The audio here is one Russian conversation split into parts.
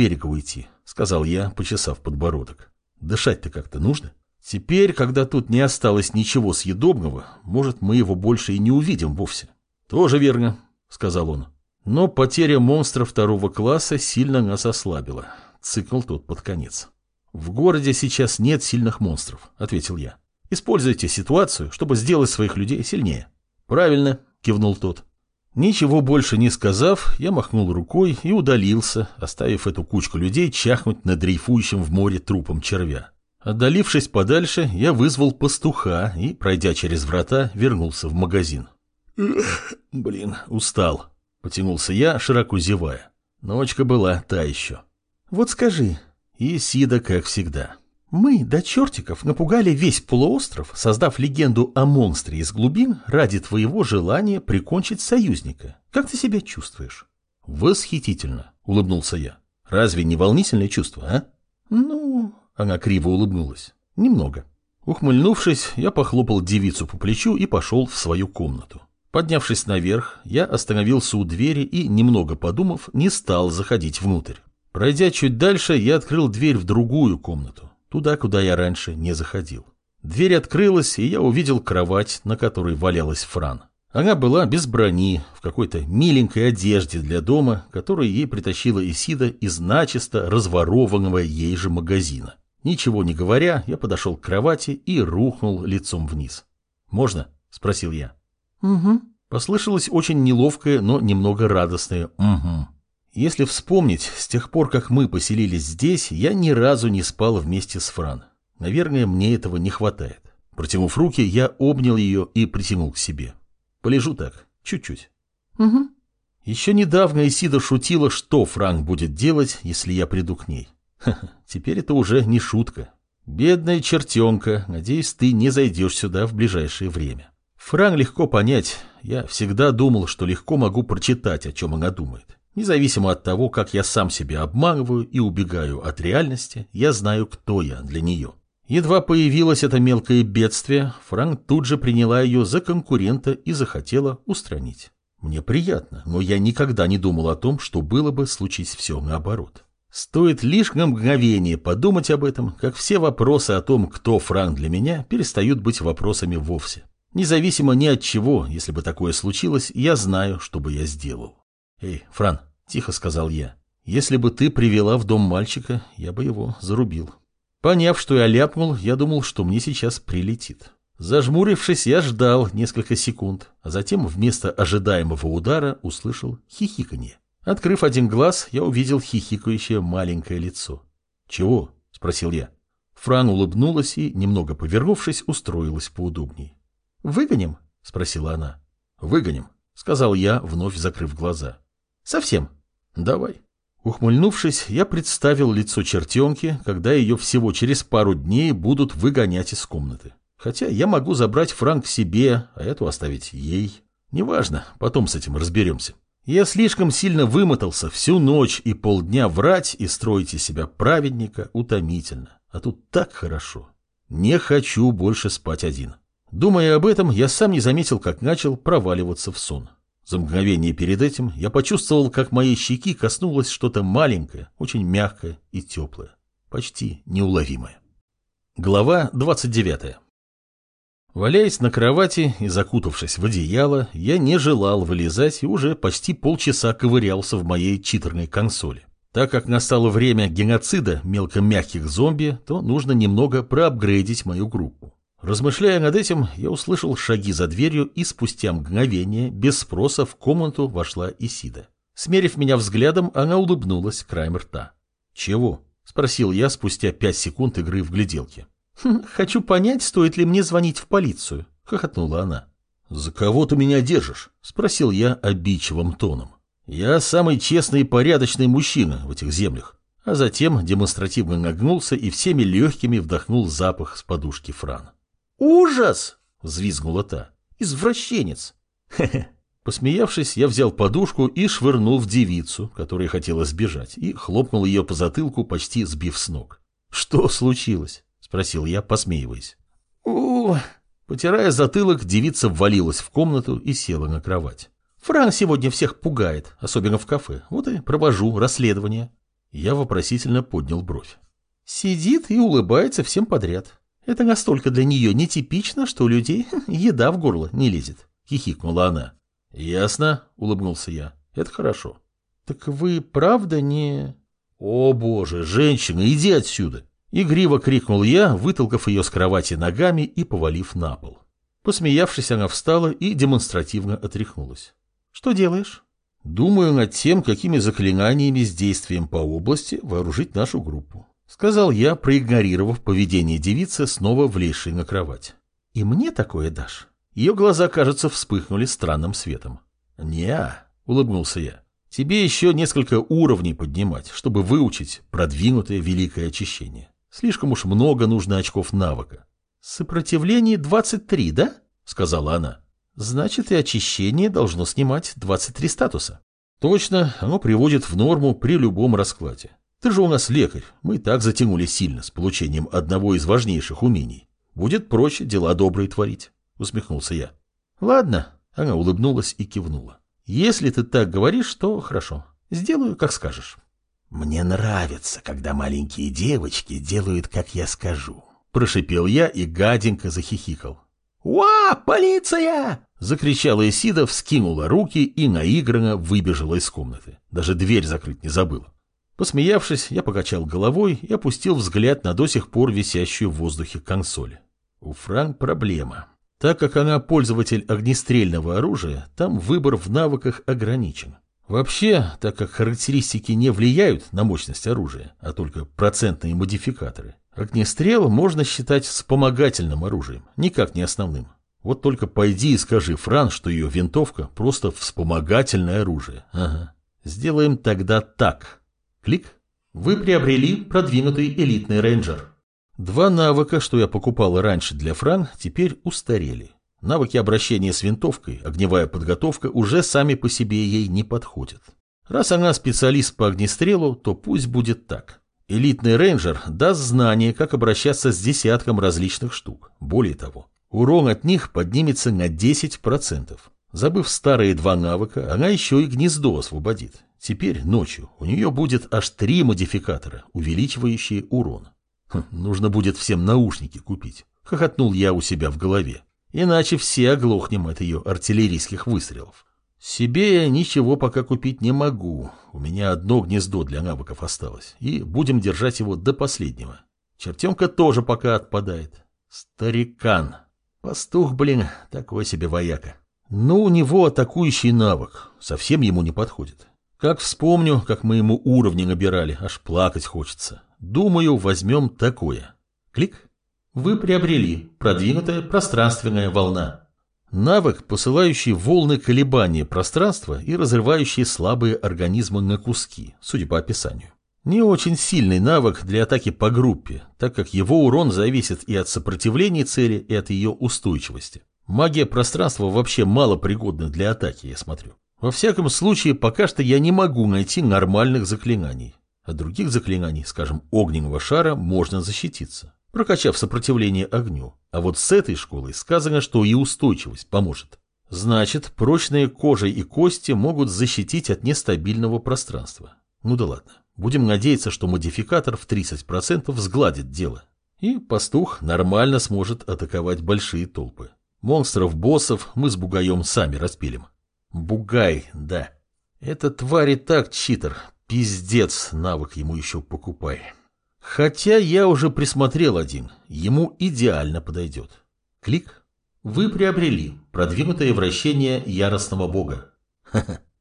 берега уйти, сказал я, почесав подбородок. Дышать-то как-то нужно. Теперь, когда тут не осталось ничего съедобного, может, мы его больше и не увидим вовсе. Тоже верно, сказал он. Но потеря монстра второго класса сильно нас ослабила. Цикл тут под конец. В городе сейчас нет сильных монстров, ответил я. Используйте ситуацию, чтобы сделать своих людей сильнее. Правильно, кивнул тот. Ничего больше не сказав, я махнул рукой и удалился, оставив эту кучку людей чахнуть над дрейфующим в море трупом червя. Отдалившись подальше, я вызвал пастуха и, пройдя через врата, вернулся в магазин. «Блин, устал», — потянулся я, широко зевая. Ночка была та еще. «Вот скажи». И Сида, как всегда. Мы до чертиков напугали весь полуостров, создав легенду о монстре из глубин ради твоего желания прикончить союзника. Как ты себя чувствуешь? Восхитительно, улыбнулся я. Разве не волнительное чувство, а? Ну, она криво улыбнулась. Немного. Ухмыльнувшись, я похлопал девицу по плечу и пошел в свою комнату. Поднявшись наверх, я остановился у двери и, немного подумав, не стал заходить внутрь. Пройдя чуть дальше, я открыл дверь в другую комнату туда, куда я раньше не заходил. Дверь открылась, и я увидел кровать, на которой валялась Фран. Она была без брони, в какой-то миленькой одежде для дома, которую ей притащила Исида из начисто разворованного ей же магазина. Ничего не говоря, я подошел к кровати и рухнул лицом вниз. «Можно?» – спросил я. «Угу». Послышалось очень неловкое, но немного радостное «угу». Если вспомнить, с тех пор, как мы поселились здесь, я ни разу не спал вместе с Фран. Наверное, мне этого не хватает. Протянув руки, я обнял ее и притянул к себе. Полежу так, чуть-чуть. Угу. Еще недавно Исида шутила, что Франк будет делать, если я приду к ней. Ха -ха, теперь это уже не шутка. Бедная чертенка, надеюсь, ты не зайдешь сюда в ближайшее время. Франк легко понять. Я всегда думал, что легко могу прочитать, о чем она думает. Независимо от того, как я сам себя обманываю и убегаю от реальности, я знаю, кто я для нее. Едва появилось это мелкое бедствие, Франк тут же приняла ее за конкурента и захотела устранить. Мне приятно, но я никогда не думал о том, что было бы случись все наоборот. Стоит лишь на мгновение подумать об этом, как все вопросы о том, кто Франк для меня, перестают быть вопросами вовсе. Независимо ни от чего, если бы такое случилось, я знаю, что бы я сделал. «Эй, Фран», — тихо сказал я, — «если бы ты привела в дом мальчика, я бы его зарубил». Поняв, что я ляпнул, я думал, что мне сейчас прилетит. Зажмурившись, я ждал несколько секунд, а затем вместо ожидаемого удара услышал хихиканье. Открыв один глаз, я увидел хихикающее маленькое лицо. «Чего?» — спросил я. Фран улыбнулась и, немного повернувшись, устроилась поудобней. «Выгоним?» — спросила она. «Выгоним», — сказал я, вновь закрыв глаза. Совсем. Давай. Ухмыльнувшись, я представил лицо чертенки, когда ее всего через пару дней будут выгонять из комнаты. Хотя я могу забрать Франк себе, а эту оставить ей. Неважно, потом с этим разберемся. Я слишком сильно вымотался всю ночь и полдня врать и строить из себя праведника утомительно. А тут так хорошо. Не хочу больше спать один. Думая об этом, я сам не заметил, как начал проваливаться в сон. За мгновение перед этим я почувствовал, как моей щеки коснулось что-то маленькое, очень мягкое и теплое, почти неуловимое. Глава 29 Валяясь на кровати и закутавшись в одеяло, я не желал вылезать и уже почти полчаса ковырялся в моей читерной консоли. Так как настало время геноцида мелкомягких зомби, то нужно немного проапгрейдить мою группу. Размышляя над этим, я услышал шаги за дверью, и спустя мгновение, без спроса, в комнату вошла Исида. Смерив меня взглядом, она улыбнулась краем рта. «Чего?» – спросил я спустя пять секунд игры в гляделке. «Хм, «Хочу понять, стоит ли мне звонить в полицию», – хохотнула она. «За кого ты меня держишь?» – спросил я обидчивым тоном. «Я самый честный и порядочный мужчина в этих землях». А затем демонстративно нагнулся и всеми легкими вдохнул запах с подушки Фран. «Ужас!» — взвизгнула та. «Извращенец!» «Хе-хе!» Посмеявшись, я взял подушку и швырнул в девицу, которая хотела сбежать, и хлопнул ее по затылку, почти сбив с ног. «Что случилось?» — спросил я, посмеиваясь. у Потирая затылок, девица ввалилась в комнату и села на кровать. «Фран сегодня всех пугает, особенно в кафе. Вот и провожу расследование». Я вопросительно поднял бровь. Сидит и улыбается всем подряд. Это настолько для нее нетипично, что у людей еда в горло не лезет. Хихикнула она. Ясно, улыбнулся я. Это хорошо. Так вы правда не... О боже, женщина, иди отсюда. Игриво крикнул я, вытолкав ее с кровати ногами и повалив на пол. Посмеявшись, она встала и демонстративно отряхнулась. «Что делаешь?» «Думаю над тем, какими заклинаниями с действием по области вооружить нашу группу», сказал я, проигнорировав поведение девицы, снова влезшей на кровать. «И мне такое дашь?» Ее глаза, кажется, вспыхнули странным светом. «Не-а», улыбнулся я. «Тебе еще несколько уровней поднимать, чтобы выучить продвинутое великое очищение. Слишком уж много нужно очков навыка. «Сопротивление 23, да?» — сказала она. «Значит, и очищение должно снимать 23 статуса». «Точно, оно приводит в норму при любом раскладе. Ты же у нас лекарь, мы и так затянули сильно с получением одного из важнейших умений. Будет проще дела добрые творить», — усмехнулся я. «Ладно», — она улыбнулась и кивнула. «Если ты так говоришь, то хорошо. Сделаю, как скажешь». «Мне нравится, когда маленькие девочки делают, как я скажу», Прошипел я и гаденько захихикал. «Уа, полиция!» Закричала Исида, вскинула руки и наигранно выбежала из комнаты. Даже дверь закрыть не забыла. Посмеявшись, я покачал головой и опустил взгляд на до сих пор висящую в воздухе консоль. У Фран проблема. Так как она пользователь огнестрельного оружия, там выбор в навыках ограничен. Вообще, так как характеристики не влияют на мощность оружия, а только процентные модификаторы, огнестрел можно считать вспомогательным оружием, никак не основным. Вот только пойди и скажи Фран, что ее винтовка просто вспомогательное оружие. Ага. Сделаем тогда так. Клик. Вы приобрели продвинутый элитный рейнджер. Два навыка, что я покупал раньше для Фран, теперь устарели. Навыки обращения с винтовкой, огневая подготовка уже сами по себе ей не подходят. Раз она специалист по огнестрелу, то пусть будет так. Элитный рейнджер даст знание, как обращаться с десятком различных штук. Более того, урон от них поднимется на 10%. Забыв старые два навыка, она еще и гнездо освободит. Теперь ночью у нее будет аж три модификатора, увеличивающие урон. Хм, нужно будет всем наушники купить. Хохотнул я у себя в голове. Иначе все оглохнем от ее артиллерийских выстрелов. Себе я ничего пока купить не могу. У меня одно гнездо для навыков осталось. И будем держать его до последнего. Чертенка тоже пока отпадает. Старикан. Пастух, блин, такой себе вояка. Но у него атакующий навык. Совсем ему не подходит. Как вспомню, как мы ему уровни набирали, аж плакать хочется. Думаю, возьмем такое. Клик. Вы приобрели продвинутая пространственная волна. Навык, посылающий волны колебания пространства и разрывающий слабые организмы на куски, судя по описанию. Не очень сильный навык для атаки по группе, так как его урон зависит и от сопротивления цели, и от ее устойчивости. Магия пространства вообще мало пригодна для атаки, я смотрю. Во всяком случае, пока что я не могу найти нормальных заклинаний. От других заклинаний, скажем, огненного шара, можно защититься прокачав сопротивление огню. А вот с этой школой сказано, что и устойчивость поможет. Значит, прочные кожа и кости могут защитить от нестабильного пространства. Ну да ладно. Будем надеяться, что модификатор в 30% сгладит дело. И пастух нормально сможет атаковать большие толпы. Монстров-боссов мы с Бугаем сами распилим. Бугай, да. Эта тварь и так читер. Пиздец, навык ему еще покупай. Хотя я уже присмотрел один, ему идеально подойдет. Клик. Вы приобрели продвинутое вращение яростного бога.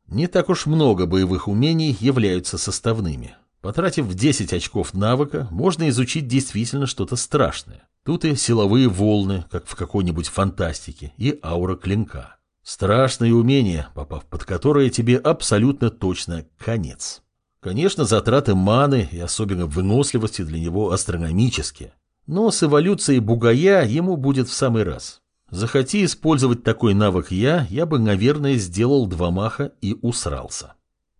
Не так уж много боевых умений являются составными. Потратив 10 очков навыка, можно изучить действительно что-то страшное. Тут и силовые волны, как в какой-нибудь фантастике, и аура клинка. Страшные умения, попав под которые тебе абсолютно точно конец. Конечно, затраты маны и особенно выносливости для него астрономические. Но с эволюцией бугая ему будет в самый раз. Захоти использовать такой навык я, я бы, наверное, сделал два маха и усрался.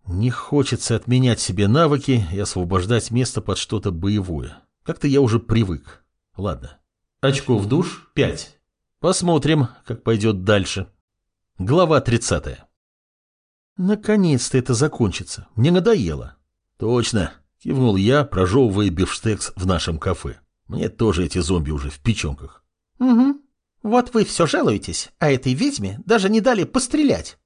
Не хочется отменять себе навыки и освобождать место под что-то боевое. Как-то я уже привык. Ладно. Очков душ 5. Посмотрим, как пойдет дальше. Глава 30. Наконец-то это закончится. Мне надоело. Точно, Кивнул я, прожевывая бифштекс в нашем кафе. Мне тоже эти зомби уже в печенках. Угу. Вот вы все жалуетесь, а этой ведьме даже не дали пострелять.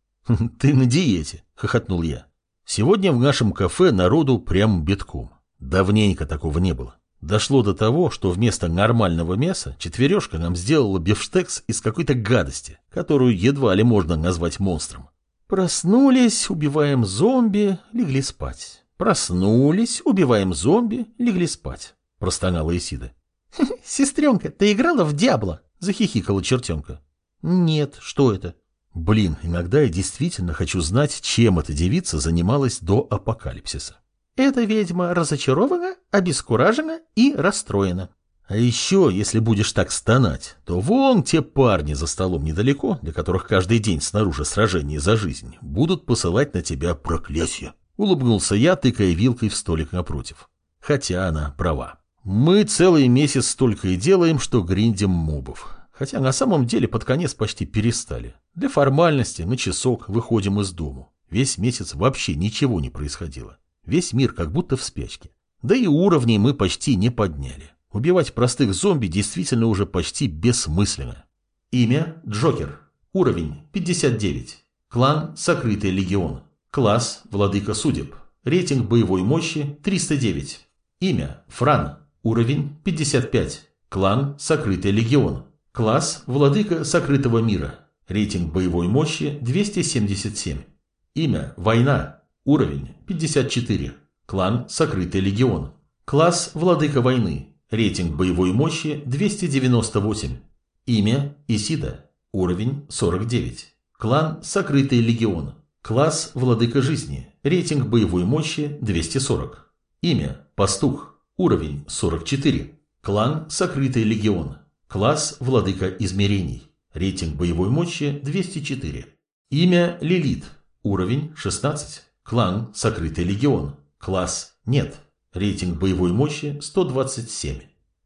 Ты на диете, хохотнул я. Сегодня в нашем кафе народу прям битком. Давненько такого не было. Дошло до того, что вместо нормального мяса четвережка нам сделала бифштекс из какой-то гадости, которую едва ли можно назвать монстром. Проснулись, убиваем зомби, легли спать. Проснулись, убиваем зомби, легли спать. Простонала Исида. «Сестренка, ты играла в Диабло?» – захихикала чертенка. «Нет, что это?» Блин, иногда я действительно хочу знать, чем эта девица занималась до апокалипсиса. Эта ведьма разочарована, обескуражена и расстроена. А еще, если будешь так стонать, то вон те парни за столом недалеко, для которых каждый день снаружи сражение за жизнь, будут посылать на тебя проклятие. Улыбнулся я, тыкая вилкой в столик напротив. Хотя она права. Мы целый месяц столько и делаем, что гриндим мобов. Хотя на самом деле под конец почти перестали. Для формальности на часок выходим из дому. Весь месяц вообще ничего не происходило. Весь мир как будто в спячке. Да и уровней мы почти не подняли. Убивать простых зомби действительно уже почти бессмысленно. Имя – Джокер. Уровень – 59. Клан – Сокрытый Легион. Класс – Владыка Судеб. Рейтинг боевой мощи – 309. Имя – Фран. Уровень – 55. Клан – Сокрытый Легион. Класс – Владыка Сокрытого Мира. Рейтинг боевой мощи – 277. Имя – Война. Уровень 54. Клан Сокрытый Легион. Класс Владыка Войны. Рейтинг боевой мощи 298. Имя Исида. Уровень 49. Клан Сокрытый Легион. Класс Владыка Жизни. Рейтинг боевой мощи 240. Имя Пастух. Уровень 44. Клан Сокрытый Легион. Класс Владыка Измерений. Рейтинг боевой мощи 204. Имя Лилит. Уровень 16. Клан «Сокрытый легион». Класс «Нет». Рейтинг боевой мощи 127.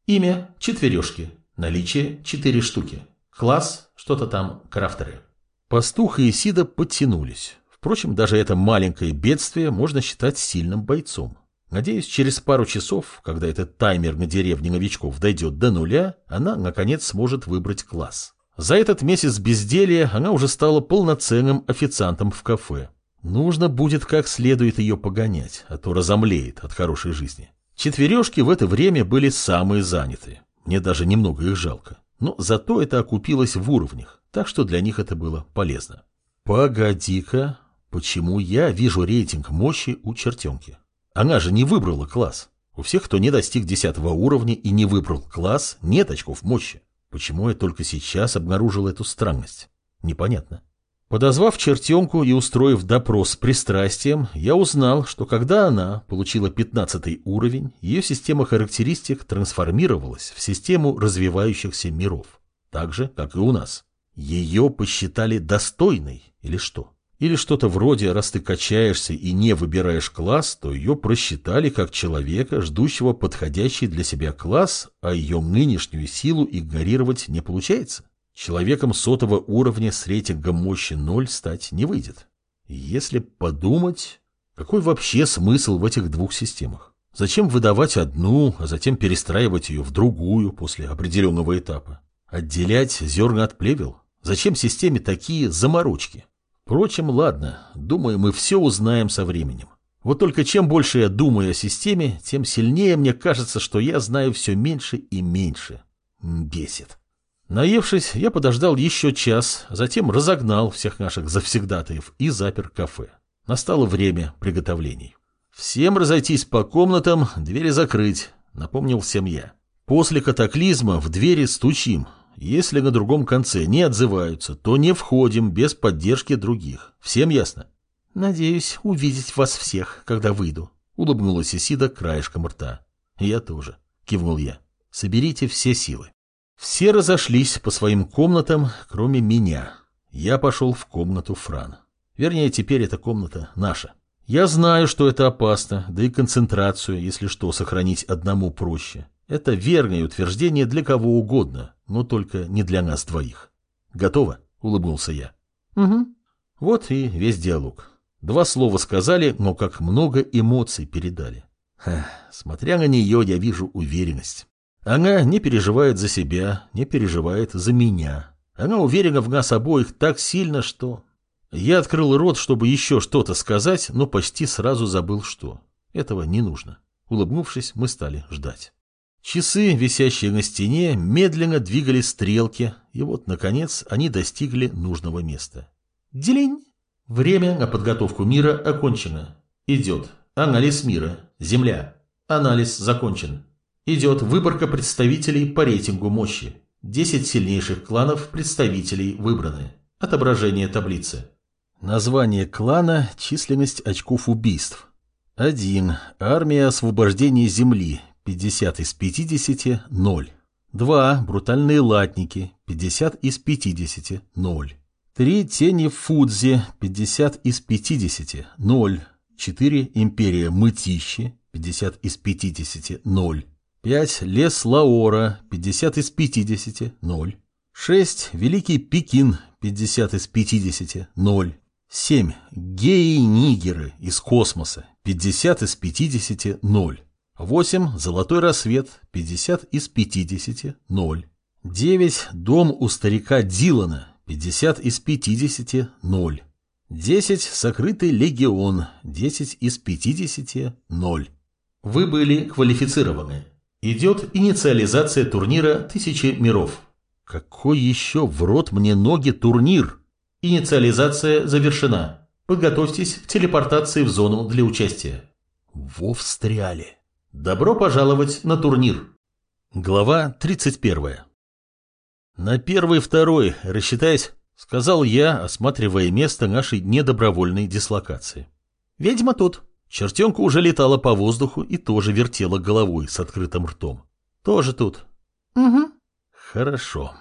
Имя «Четвережки». Наличие 4 штуки. Класс что-то там крафтеры. Пастух и Исида подтянулись. Впрочем, даже это маленькое бедствие можно считать сильным бойцом. Надеюсь, через пару часов, когда этот таймер на деревне новичков дойдет до нуля, она, наконец, сможет выбрать класс. За этот месяц безделья она уже стала полноценным официантом в кафе. Нужно будет как следует ее погонять, а то разомлеет от хорошей жизни. Четвережки в это время были самые занятые. Мне даже немного их жалко. Но зато это окупилось в уровнях, так что для них это было полезно. Погоди-ка, почему я вижу рейтинг мощи у чертенки? Она же не выбрала класс. У всех, кто не достиг десятого уровня и не выбрал класс, нет очков мощи. Почему я только сейчас обнаружил эту странность? Непонятно. Подозвав чертенку и устроив допрос с пристрастием, я узнал, что когда она получила 15 уровень, ее система характеристик трансформировалась в систему развивающихся миров. Так же, как и у нас. Ее посчитали достойной или что? Или что-то вроде, раз ты качаешься и не выбираешь класс, то ее просчитали как человека, ждущего подходящий для себя класс, а ее нынешнюю силу игнорировать не получается? Человеком сотого уровня с рейтингом мощи 0 стать не выйдет. Если подумать, какой вообще смысл в этих двух системах? Зачем выдавать одну, а затем перестраивать ее в другую после определенного этапа? Отделять зерна от плевел? Зачем системе такие заморочки? Впрочем, ладно, думаю, мы все узнаем со временем. Вот только чем больше я думаю о системе, тем сильнее мне кажется, что я знаю все меньше и меньше. Бесит. Наевшись, я подождал еще час, затем разогнал всех наших завсегдатаев и запер кафе. Настало время приготовлений. Всем разойтись по комнатам, двери закрыть, напомнил всем я. После катаклизма в двери стучим. Если на другом конце не отзываются, то не входим без поддержки других. Всем ясно? Надеюсь увидеть вас всех, когда выйду. Улыбнулась Исида краешком рта. Я тоже, кивнул я. Соберите все силы. Все разошлись по своим комнатам, кроме меня. Я пошел в комнату Фран. Вернее, теперь эта комната наша. Я знаю, что это опасно, да и концентрацию, если что, сохранить одному проще. Это верное утверждение для кого угодно, но только не для нас двоих. Готово? Улыбнулся я. Угу. Вот и весь диалог. Два слова сказали, но как много эмоций передали. Ха, смотря на нее, я вижу уверенность. Она не переживает за себя, не переживает за меня. Она уверена в нас обоих так сильно, что... Я открыл рот, чтобы еще что-то сказать, но почти сразу забыл, что. Этого не нужно. Улыбнувшись, мы стали ждать. Часы, висящие на стене, медленно двигали стрелки, и вот, наконец, они достигли нужного места. Делень! Время на подготовку мира окончено. Идет анализ мира. Земля. Анализ закончен. Идет выборка представителей по рейтингу мощи. 10 сильнейших кланов представителей выбраны. Отображение таблицы. Название клана, численность очков убийств. 1. Армия освобождения земли. 50 из 50 – 0. 2. Брутальные латники. 50 из 50 – 0. 3. Тени Фудзи. 50 из 50 – 0. 4. Империя Мытищи. 50 из 50 – 0. 5. Лес Лаора. 50 из 50 – 0. 6. Великий Пекин. 50 из 50 – 0. 7. Геи-нигеры из космоса. 50 из 50 – 0. 8. Золотой рассвет. 50 из 50 – 0. 9. Дом у старика Дилана. 50 из 50 – 0. 10. Сокрытый легион. 10 из 50 – 0. Вы были квалифицированы. Идет инициализация турнира «Тысячи миров». Какой еще в рот мне ноги турнир? Инициализация завершена. Подготовьтесь к телепортации в зону для участия. Во встряли. Добро пожаловать на турнир. Глава 31. На первый-второй, рассчитаясь, сказал я, осматривая место нашей недобровольной дислокации. Ведьма тут. Чертенка уже летала по воздуху и тоже вертела головой с открытым ртом. Тоже тут. Угу. Хорошо.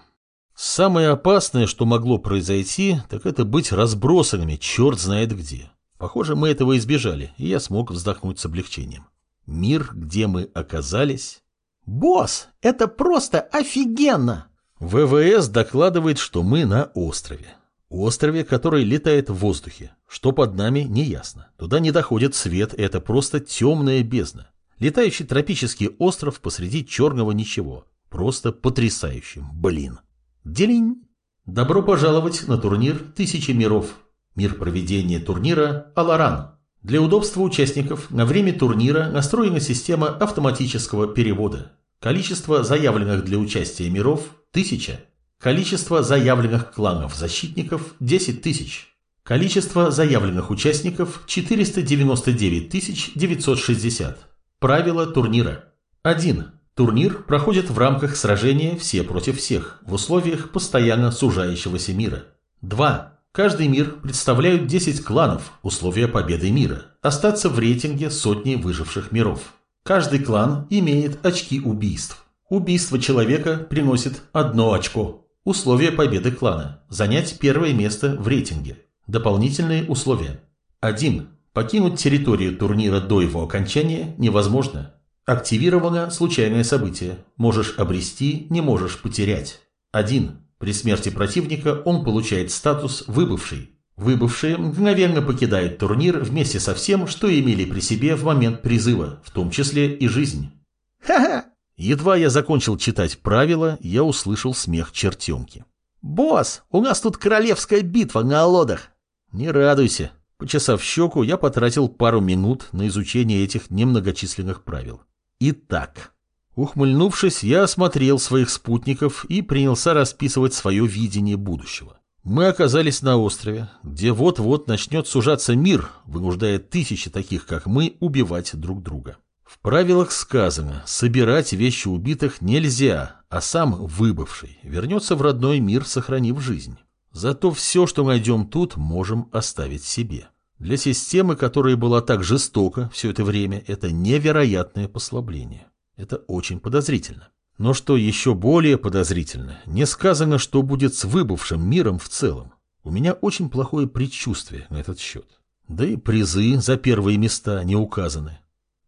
Самое опасное, что могло произойти, так это быть разбросанными черт знает где. Похоже, мы этого избежали, и я смог вздохнуть с облегчением. Мир, где мы оказались... «Босс, это просто офигенно!» ВВС докладывает, что мы на острове. Острове, который летает в воздухе. Что под нами, не ясно. Туда не доходит свет, это просто темная бездна. Летающий тропический остров посреди черного ничего. Просто потрясающий, блин. Делинь! Добро пожаловать на турнир «Тысячи миров». Мир проведения турнира «Аларан». Для удобства участников на время турнира настроена система автоматического перевода. Количество заявленных для участия миров – 1000. Количество заявленных кланов-защитников – 10 тысяч. Количество заявленных участников – 499 960. Правила турнира. 1. Турнир проходит в рамках сражения все против всех в условиях постоянно сужающегося мира. 2. Каждый мир представляют 10 кланов, условия победы мира, остаться в рейтинге сотни выживших миров. Каждый клан имеет очки убийств. Убийство человека приносит одно очко. Условия победы клана – занять первое место в рейтинге. Дополнительные условия. 1. Покинуть территорию турнира до его окончания невозможно. Активировано случайное событие. Можешь обрести, не можешь потерять. 1. При смерти противника он получает статус «выбывший». Выбывшие мгновенно покидают турнир вместе со всем, что имели при себе в момент призыва, в том числе и жизнь. Ха-ха! Едва я закончил читать правила, я услышал смех чертенки. «Босс, у нас тут королевская битва на лодах!» «Не радуйся!» Почесав щеку, я потратил пару минут на изучение этих немногочисленных правил. Итак, ухмыльнувшись, я осмотрел своих спутников и принялся расписывать свое видение будущего. Мы оказались на острове, где вот-вот начнет сужаться мир, вынуждая тысячи таких, как мы, убивать друг друга. В правилах сказано, собирать вещи убитых нельзя, а сам выбывший вернется в родной мир, сохранив жизнь. Зато все, что найдем тут, можем оставить себе. Для системы, которая была так жестока все это время, это невероятное послабление. Это очень подозрительно. Но что еще более подозрительно, не сказано, что будет с выбывшим миром в целом. У меня очень плохое предчувствие на этот счет. Да и призы за первые места не указаны.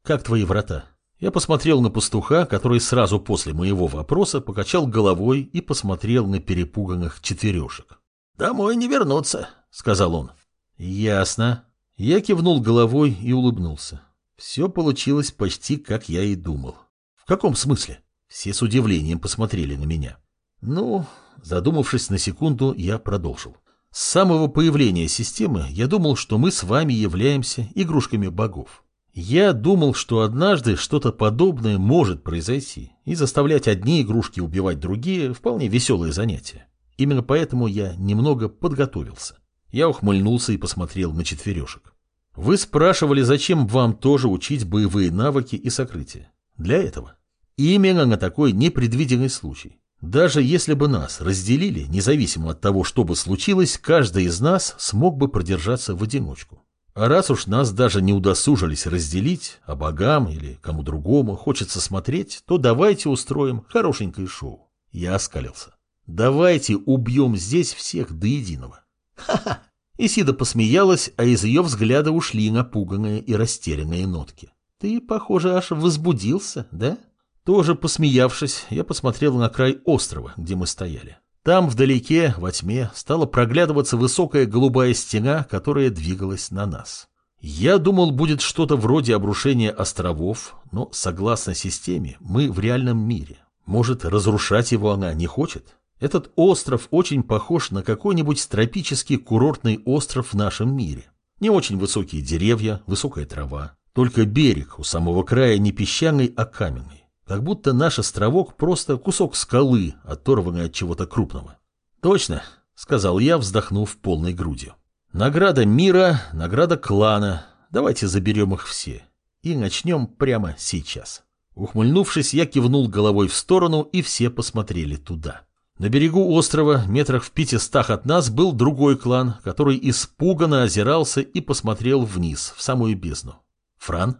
Как твои врата? Я посмотрел на пастуха, который сразу после моего вопроса покачал головой и посмотрел на перепуганных четверешек. «Домой не вернуться», — сказал он. «Ясно». Я кивнул головой и улыбнулся. Все получилось почти как я и думал. В каком смысле? Все с удивлением посмотрели на меня. Ну, задумавшись на секунду, я продолжил. С самого появления системы я думал, что мы с вами являемся игрушками богов. Я думал, что однажды что-то подобное может произойти, и заставлять одни игрушки убивать другие – вполне веселое занятие. Именно поэтому я немного подготовился. Я ухмыльнулся и посмотрел на четверешек. Вы спрашивали, зачем вам тоже учить боевые навыки и сокрытие. Для этого. Именно на такой непредвиденный случай. Даже если бы нас разделили, независимо от того, что бы случилось, каждый из нас смог бы продержаться в одиночку. А раз уж нас даже не удосужились разделить, а богам или кому другому хочется смотреть, то давайте устроим хорошенькое шоу. Я оскалился. Давайте убьем здесь всех до единого. Ха-ха! Исида посмеялась, а из ее взгляда ушли напуганные и растерянные нотки. «Ты, похоже, аж возбудился, да?» Тоже посмеявшись, я посмотрел на край острова, где мы стояли. Там, вдалеке, во тьме, стала проглядываться высокая голубая стена, которая двигалась на нас. Я думал, будет что-то вроде обрушения островов, но, согласно системе, мы в реальном мире. Может, разрушать его она не хочет? Этот остров очень похож на какой-нибудь тропический курортный остров в нашем мире. Не очень высокие деревья, высокая трава. Только берег у самого края не песчаный, а каменный. Как будто наш островок просто кусок скалы, оторванный от чего-то крупного. Точно, сказал я, вздохнув полной грудью. Награда мира, награда клана. Давайте заберем их все. И начнем прямо сейчас. Ухмыльнувшись, я кивнул головой в сторону, и все посмотрели туда. На берегу острова, метрах в пятистах от нас, был другой клан, который испуганно озирался и посмотрел вниз, в самую бездну. «Фран?»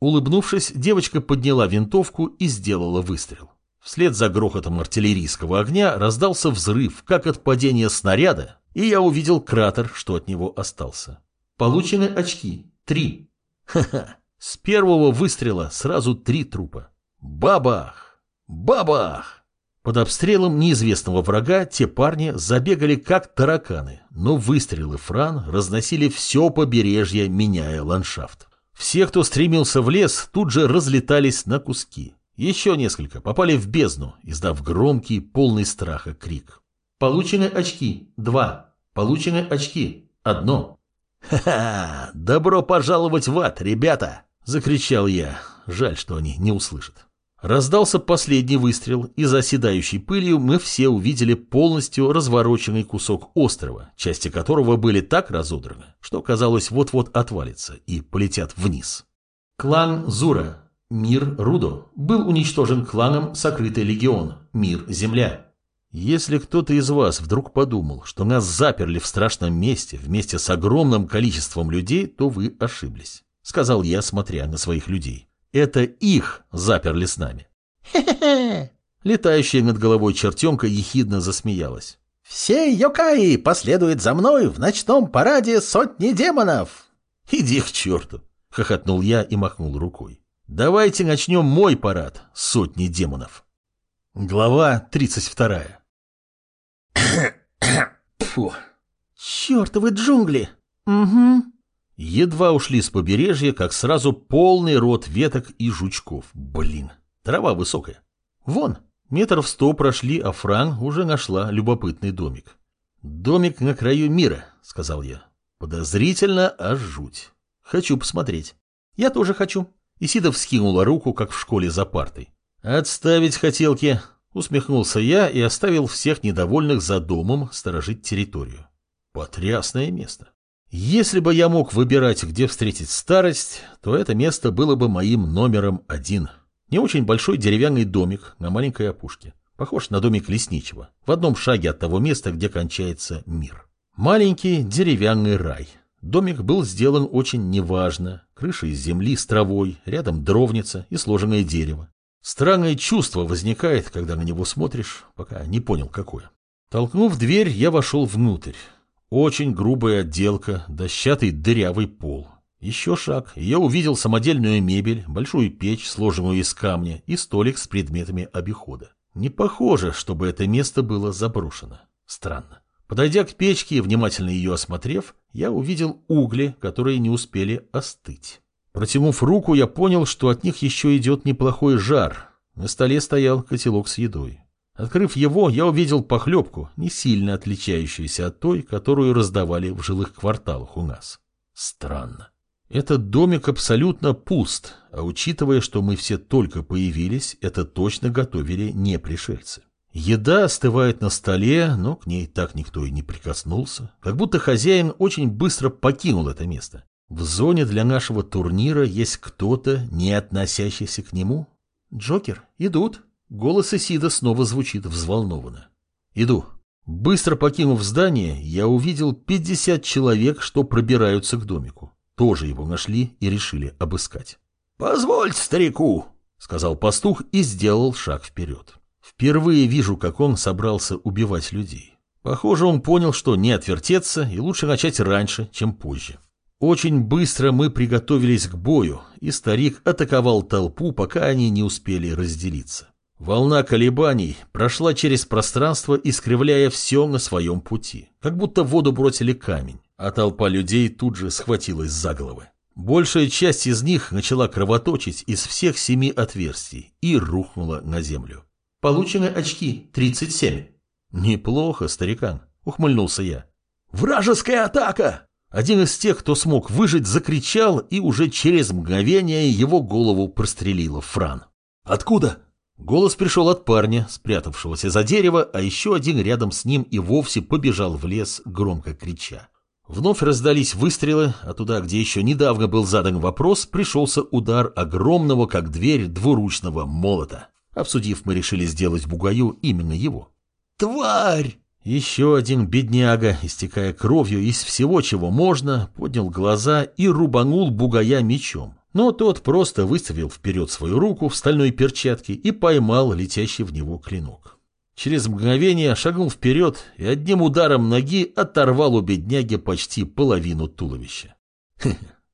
Улыбнувшись, девочка подняла винтовку и сделала выстрел. Вслед за грохотом артиллерийского огня раздался взрыв, как от падения снаряда, и я увидел кратер, что от него остался. Получены очки. Три. Ха-ха. С первого выстрела сразу три трупа. Бабах! Бабах! Под обстрелом неизвестного врага те парни забегали как тараканы, но выстрелы Фран разносили все побережье, меняя ландшафт. Все, кто стремился в лес, тут же разлетались на куски. Еще несколько попали в бездну, издав громкий, полный страха крик. Получены очки – два. Получены очки – одно. «Ха-ха! Добро пожаловать в ад, ребята!» – закричал я. Жаль, что они не услышат. Раздался последний выстрел, и за оседающей пылью мы все увидели полностью развороченный кусок острова, части которого были так разодраны, что казалось вот-вот отвалится и полетят вниз. Клан Зура, мир Рудо, был уничтожен кланом Сокрытый Легион, мир Земля. Если кто-то из вас вдруг подумал, что нас заперли в страшном месте вместе с огромным количеством людей, то вы ошиблись, сказал я, смотря на своих людей. Это их заперли с нами. Хе-хе-хе. Летающая над головой чертенка ехидно засмеялась. «Все йокаи последуют за мной в ночном параде сотни демонов!» «Иди к черту!» — хохотнул я и махнул рукой. «Давайте начнем мой парад сотни демонов». Глава тридцать вторая. Фу. «Чертовы джунгли!» «Угу», Едва ушли с побережья, как сразу полный рот веток и жучков. Блин, трава высокая. Вон, метров сто прошли, а Фран уже нашла любопытный домик. «Домик на краю мира», — сказал я. Подозрительно, аж жуть. Хочу посмотреть. Я тоже хочу. Исида вскинула руку, как в школе за партой. «Отставить хотелки», — усмехнулся я и оставил всех недовольных за домом сторожить территорию. Потрясное место. Если бы я мог выбирать, где встретить старость, то это место было бы моим номером один. Не очень большой деревянный домик на маленькой опушке. Похож на домик лесничего, в одном шаге от того места, где кончается мир. Маленький деревянный рай. Домик был сделан очень неважно. Крыша из земли с травой, рядом дровница и сложенное дерево. Странное чувство возникает, когда на него смотришь, пока не понял какое. Толкнув дверь, я вошел внутрь. Очень грубая отделка, дощатый дырявый пол. Еще шаг, и я увидел самодельную мебель, большую печь, сложенную из камня, и столик с предметами обихода. Не похоже, чтобы это место было заброшено. Странно. Подойдя к печке и внимательно ее осмотрев, я увидел угли, которые не успели остыть. Протянув руку, я понял, что от них еще идет неплохой жар. На столе стоял котелок с едой. Открыв его, я увидел похлебку, не сильно отличающуюся от той, которую раздавали в жилых кварталах у нас. Странно. Этот домик абсолютно пуст, а учитывая, что мы все только появились, это точно готовили не пришельцы. Еда остывает на столе, но к ней так никто и не прикоснулся. Как будто хозяин очень быстро покинул это место. В зоне для нашего турнира есть кто-то, не относящийся к нему? Джокер, идут. Голос Исида снова звучит взволнованно. Иду. Быстро покинув здание, я увидел 50 человек, что пробираются к домику. Тоже его нашли и решили обыскать. «Позвольте старику», — сказал пастух и сделал шаг вперед. Впервые вижу, как он собрался убивать людей. Похоже, он понял, что не отвертеться и лучше начать раньше, чем позже. Очень быстро мы приготовились к бою, и старик атаковал толпу, пока они не успели разделиться. Волна колебаний прошла через пространство, искривляя все на своем пути, как будто в воду бросили камень, а толпа людей тут же схватилась за головы. Большая часть из них начала кровоточить из всех семи отверстий и рухнула на землю. Получены очки 37. Неплохо, старикан, ухмыльнулся я. Вражеская атака! Один из тех, кто смог выжить, закричал, и уже через мгновение его голову прострелила Фран. «Откуда?» Голос пришел от парня, спрятавшегося за дерево, а еще один рядом с ним и вовсе побежал в лес, громко крича. Вновь раздались выстрелы, а туда, где еще недавно был задан вопрос, пришелся удар огромного, как дверь, двуручного молота. Обсудив, мы решили сделать бугаю именно его. «Тварь!» Еще один бедняга, истекая кровью из всего, чего можно, поднял глаза и рубанул бугая мечом. Но тот просто выставил вперед свою руку в стальной перчатке и поймал летящий в него клинок. Через мгновение шагнул вперед и одним ударом ноги оторвал у бедняги почти половину туловища.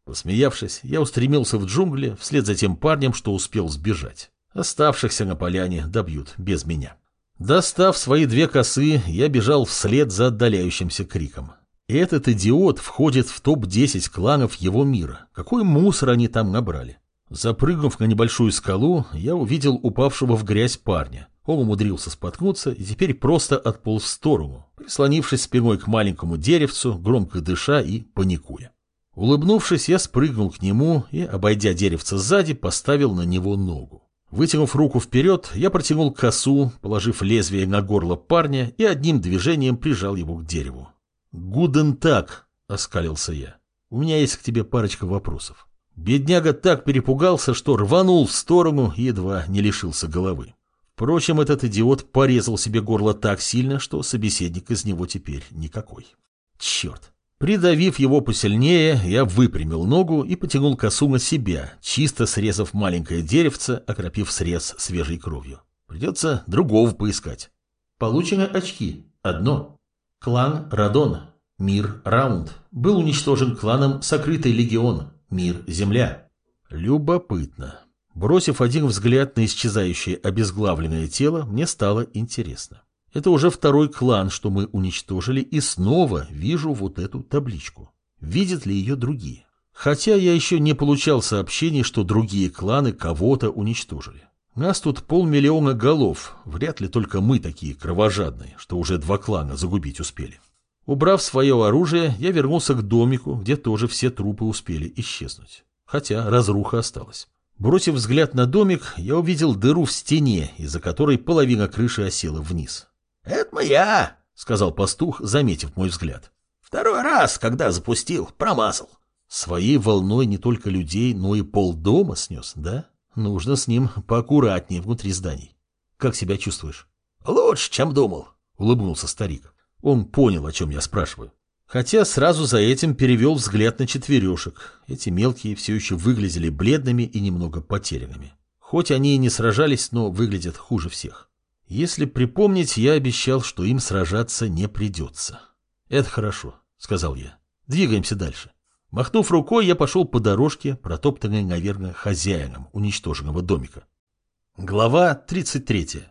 Посмеявшись, я устремился в джунгли вслед за тем парнем, что успел сбежать. Оставшихся на поляне добьют без меня. Достав свои две косы, я бежал вслед за отдаляющимся криком. Этот идиот входит в топ-10 кланов его мира. Какой мусор они там набрали? Запрыгнув на небольшую скалу, я увидел упавшего в грязь парня. Он умудрился споткнуться и теперь просто отполз в сторону, прислонившись спиной к маленькому деревцу, громко дыша и паникуя. Улыбнувшись, я спрыгнул к нему и, обойдя деревце сзади, поставил на него ногу. Вытянув руку вперед, я протянул косу, положив лезвие на горло парня и одним движением прижал его к дереву. «Гуден так», — оскалился я. «У меня есть к тебе парочка вопросов». Бедняга так перепугался, что рванул в сторону и едва не лишился головы. Впрочем, этот идиот порезал себе горло так сильно, что собеседник из него теперь никакой. Черт, Придавив его посильнее, я выпрямил ногу и потянул косу на себя, чисто срезав маленькое деревце, окропив срез свежей кровью. Придется другого поискать. Получены очки. Одно. Клан Радон. Мир Раунд. Был уничтожен кланом Сокрытый Легион. Мир Земля. Любопытно. Бросив один взгляд на исчезающее обезглавленное тело, мне стало интересно. Это уже второй клан, что мы уничтожили, и снова вижу вот эту табличку. Видят ли ее другие? Хотя я еще не получал сообщений, что другие кланы кого-то уничтожили. Нас тут полмиллиона голов, вряд ли только мы такие кровожадные, что уже два клана загубить успели. Убрав свое оружие, я вернулся к домику, где тоже все трупы успели исчезнуть. Хотя разруха осталась. Бросив взгляд на домик, я увидел дыру в стене, из-за которой половина крыши осела вниз. «Это моя», — сказал пастух, заметив мой взгляд. «Второй раз, когда запустил, промазал». Своей волной не только людей, но и полдома снес, да? Нужно с ним поаккуратнее внутри зданий. Как себя чувствуешь? Лучше, чем думал, улыбнулся старик. Он понял, о чем я спрашиваю. Хотя сразу за этим перевел взгляд на четверешек. Эти мелкие все еще выглядели бледными и немного потерянными. Хоть они и не сражались, но выглядят хуже всех. Если припомнить, я обещал, что им сражаться не придется. Это хорошо, сказал я. Двигаемся дальше. Махнув рукой, я пошел по дорожке, протоптанной, наверное, хозяином уничтоженного домика. Глава 33.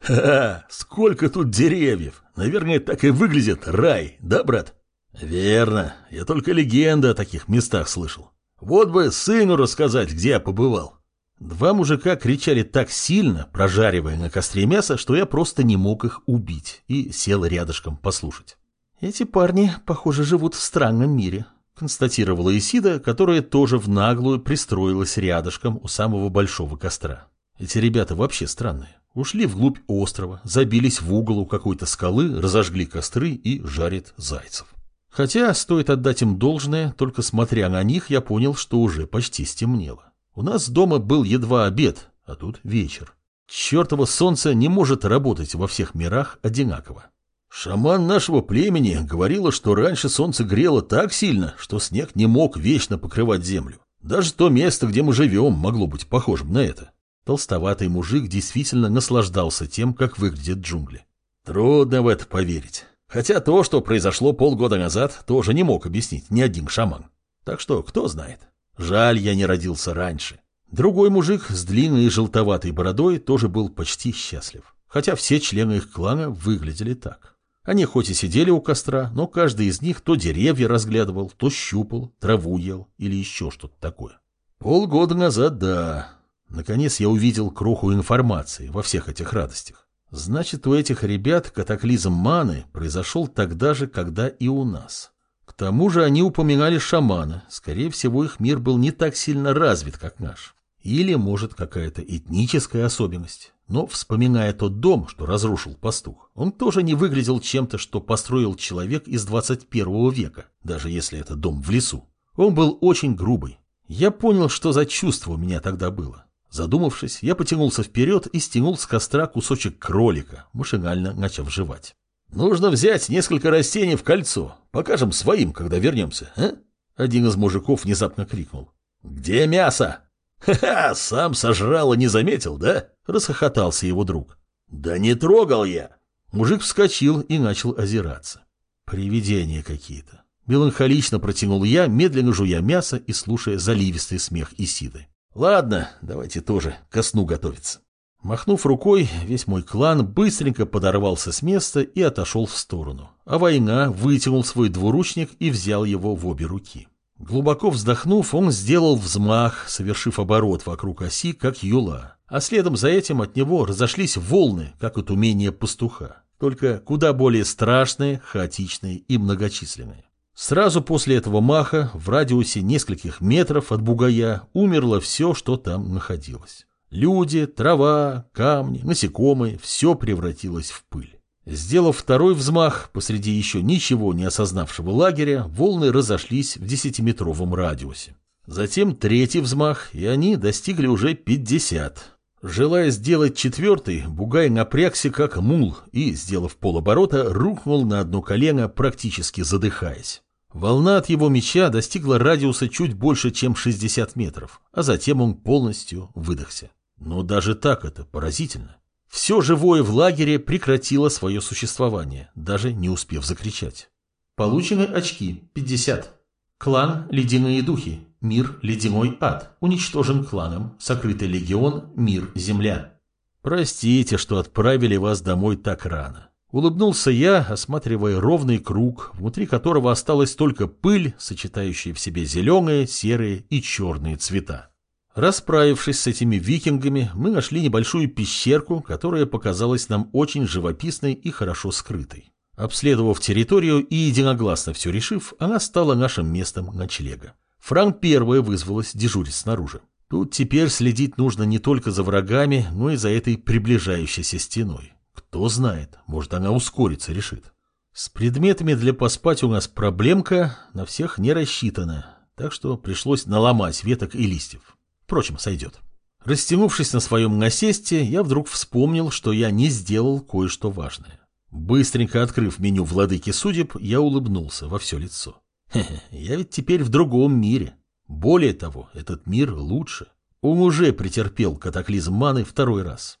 «Ха-ха! Сколько тут деревьев! Наверное, так и выглядит рай, да, брат?» «Верно. Я только легенды о таких местах слышал. Вот бы сыну рассказать, где я побывал. Два мужика кричали так сильно, прожаривая на костре мясо, что я просто не мог их убить и сел рядышком послушать. «Эти парни, похоже, живут в странном мире», — констатировала Исида, которая тоже в наглую пристроилась рядышком у самого большого костра. Эти ребята вообще странные. Ушли вглубь острова, забились в угол у какой-то скалы, разожгли костры и жарят зайцев. Хотя, стоит отдать им должное, только смотря на них, я понял, что уже почти стемнело. У нас дома был едва обед, а тут вечер. Чертово солнце не может работать во всех мирах одинаково. Шаман нашего племени говорила, что раньше солнце грело так сильно, что снег не мог вечно покрывать землю. Даже то место, где мы живем, могло быть похожим на это. Толстоватый мужик действительно наслаждался тем, как выглядят джунгли. Трудно в это поверить. Хотя то, что произошло полгода назад, тоже не мог объяснить ни один шаман. Так что, кто знает. Жаль, я не родился раньше. Другой мужик с длинной желтоватой бородой тоже был почти счастлив. Хотя все члены их клана выглядели так. Они хоть и сидели у костра, но каждый из них то деревья разглядывал, то щупал, траву ел или еще что-то такое. Полгода назад, да. Наконец я увидел кроху информации во всех этих радостях. Значит, у этих ребят катаклизм маны произошел тогда же, когда и у нас. К тому же они упоминали шамана. Скорее всего, их мир был не так сильно развит, как наш. Или, может, какая-то этническая особенность. Но, вспоминая тот дом, что разрушил пастух, он тоже не выглядел чем-то, что построил человек из 21 века, даже если это дом в лесу. Он был очень грубый. Я понял, что за чувство у меня тогда было. Задумавшись, я потянулся вперед и стянул с костра кусочек кролика, машинально начав жевать. Нужно взять несколько растений в кольцо. Покажем своим, когда вернемся, а? Один из мужиков внезапно крикнул. Где мясо? Ха-ха, сам сожрал и не заметил, да? Расхохотался его друг. Да не трогал я. Мужик вскочил и начал озираться. Привидения какие-то. Меланхолично протянул я, медленно жуя мясо и слушая заливистый смех Исиды. Ладно, давайте тоже ко сну готовиться. Махнув рукой, весь мой клан быстренько подорвался с места и отошел в сторону. А война вытянул свой двуручник и взял его в обе руки. Глубоко вздохнув, он сделал взмах, совершив оборот вокруг оси, как юла. А следом за этим от него разошлись волны, как от умения пастуха. Только куда более страшные, хаотичные и многочисленные. Сразу после этого маха в радиусе нескольких метров от бугая умерло все, что там находилось. Люди, трава, камни, насекомые – все превратилось в пыль. Сделав второй взмах посреди еще ничего не осознавшего лагеря, волны разошлись в десятиметровом радиусе. Затем третий взмах, и они достигли уже 50. Желая сделать четвертый, Бугай напрягся как мул и, сделав полоборота, рухнул на одно колено, практически задыхаясь. Волна от его меча достигла радиуса чуть больше, чем 60 метров, а затем он полностью выдохся. Но даже так это поразительно. Все живое в лагере прекратило свое существование, даже не успев закричать. Получены очки 50. Клан «Ледяные духи». Мир «Ледяной ад». Уничтожен кланом «Сокрытый легион. Мир Земля». Простите, что отправили вас домой так рано. Улыбнулся я, осматривая ровный круг, внутри которого осталась только пыль, сочетающая в себе зеленые, серые и черные цвета. Расправившись с этими викингами, мы нашли небольшую пещерку, которая показалась нам очень живописной и хорошо скрытой. Обследовав территорию и единогласно все решив, она стала нашим местом ночлега. Франк первая вызвалась дежурить снаружи. Тут теперь следить нужно не только за врагами, но и за этой приближающейся стеной. Кто знает, может она ускориться решит. С предметами для поспать у нас проблемка, на всех не рассчитана, так что пришлось наломать веток и листьев. Впрочем, сойдет. Растянувшись на своем насесте, я вдруг вспомнил, что я не сделал кое-что важное. Быстренько открыв меню владыки судеб, я улыбнулся во все лицо. Хе-хе, я ведь теперь в другом мире. Более того, этот мир лучше. Он уже претерпел катаклизм маны второй раз.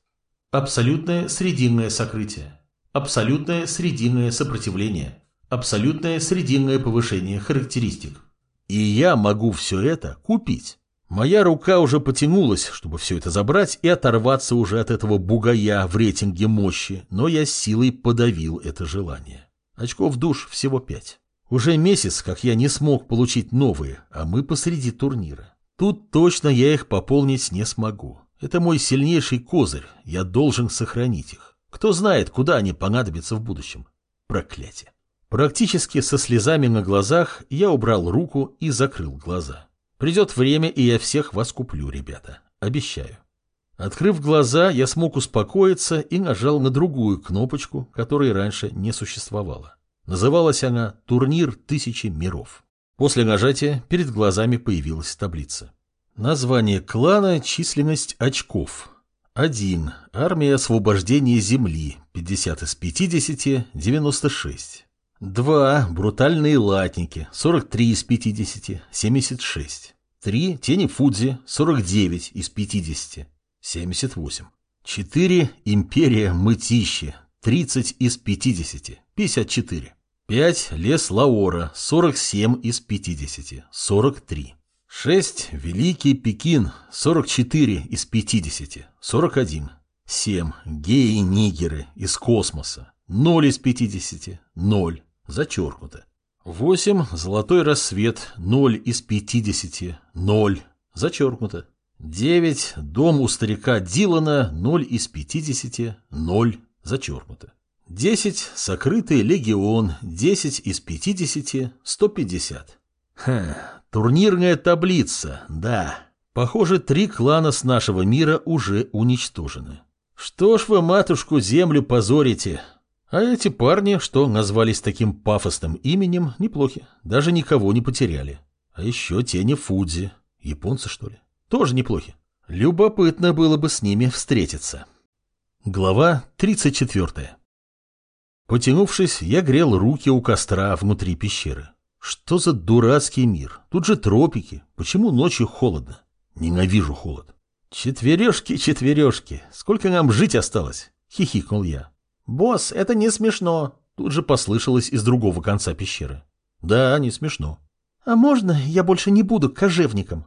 Абсолютное срединное сокрытие. Абсолютное срединное сопротивление. Абсолютное срединное повышение характеристик. И я могу все это купить. Моя рука уже потянулась, чтобы все это забрать и оторваться уже от этого бугая в рейтинге мощи, но я силой подавил это желание. Очков душ всего пять. Уже месяц, как я не смог получить новые, а мы посреди турнира. Тут точно я их пополнить не смогу. Это мой сильнейший козырь, я должен сохранить их. Кто знает, куда они понадобятся в будущем. Проклятие. Практически со слезами на глазах я убрал руку и закрыл глаза. Придет время, и я всех вас куплю, ребята. Обещаю. Открыв глаза, я смог успокоиться и нажал на другую кнопочку, которой раньше не существовало. Называлась она «Турнир тысячи миров». После нажатия перед глазами появилась таблица. Название клана, численность очков. 1. Армия освобождения земли, 50 из 50, 96. 2. Брутальные латники, 43 из 50, 76. 3. Тени Фудзи, 49 из 50, 78. 4. Империя Мытищи, 30 из 50, 54. 5. Лес Лаора, 47 из 50, 43. 6. Великий Пекин, 44 из 50, 41. 7. Геи-нигеры из космоса, 0 из 50, 0. Зачеркнуто. 8. Золотой рассвет, 0 из 50, 0. Зачеркнуто. 9. Дом у старика Дилана, 0 из 50, 0. Зачеркнуто. 10. Сокрытый легион, 10 из 50, 150. Ха, турнирная таблица, да. Похоже, три клана с нашего мира уже уничтожены. Что ж вы матушку землю позорите? А эти парни, что назвались таким пафосным именем, неплохи. Даже никого не потеряли. А еще тени Фудзи. Японцы, что ли? Тоже неплохи. Любопытно было бы с ними встретиться. Глава 34. Потянувшись, я грел руки у костра внутри пещеры. Что за дурацкий мир? Тут же тропики. Почему ночью холодно? Ненавижу холод. Четверешки, четверешки. Сколько нам жить осталось? Хихикнул я. Босс, это не смешно. Тут же послышалось из другого конца пещеры. Да, не смешно. А можно я больше не буду кожевником?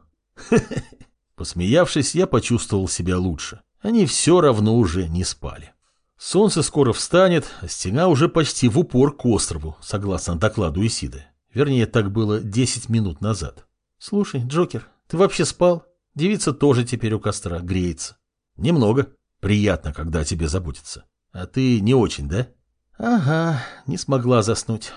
Посмеявшись, я почувствовал себя лучше. Они все равно уже не спали. Солнце скоро встанет, а стена уже почти в упор к острову, согласно докладу Исиды. Вернее, так было 10 минут назад. Слушай, Джокер, ты вообще спал? Девица тоже теперь у костра греется. Немного. Приятно, когда о тебе заботятся. А ты не очень, да? Ага, не смогла заснуть.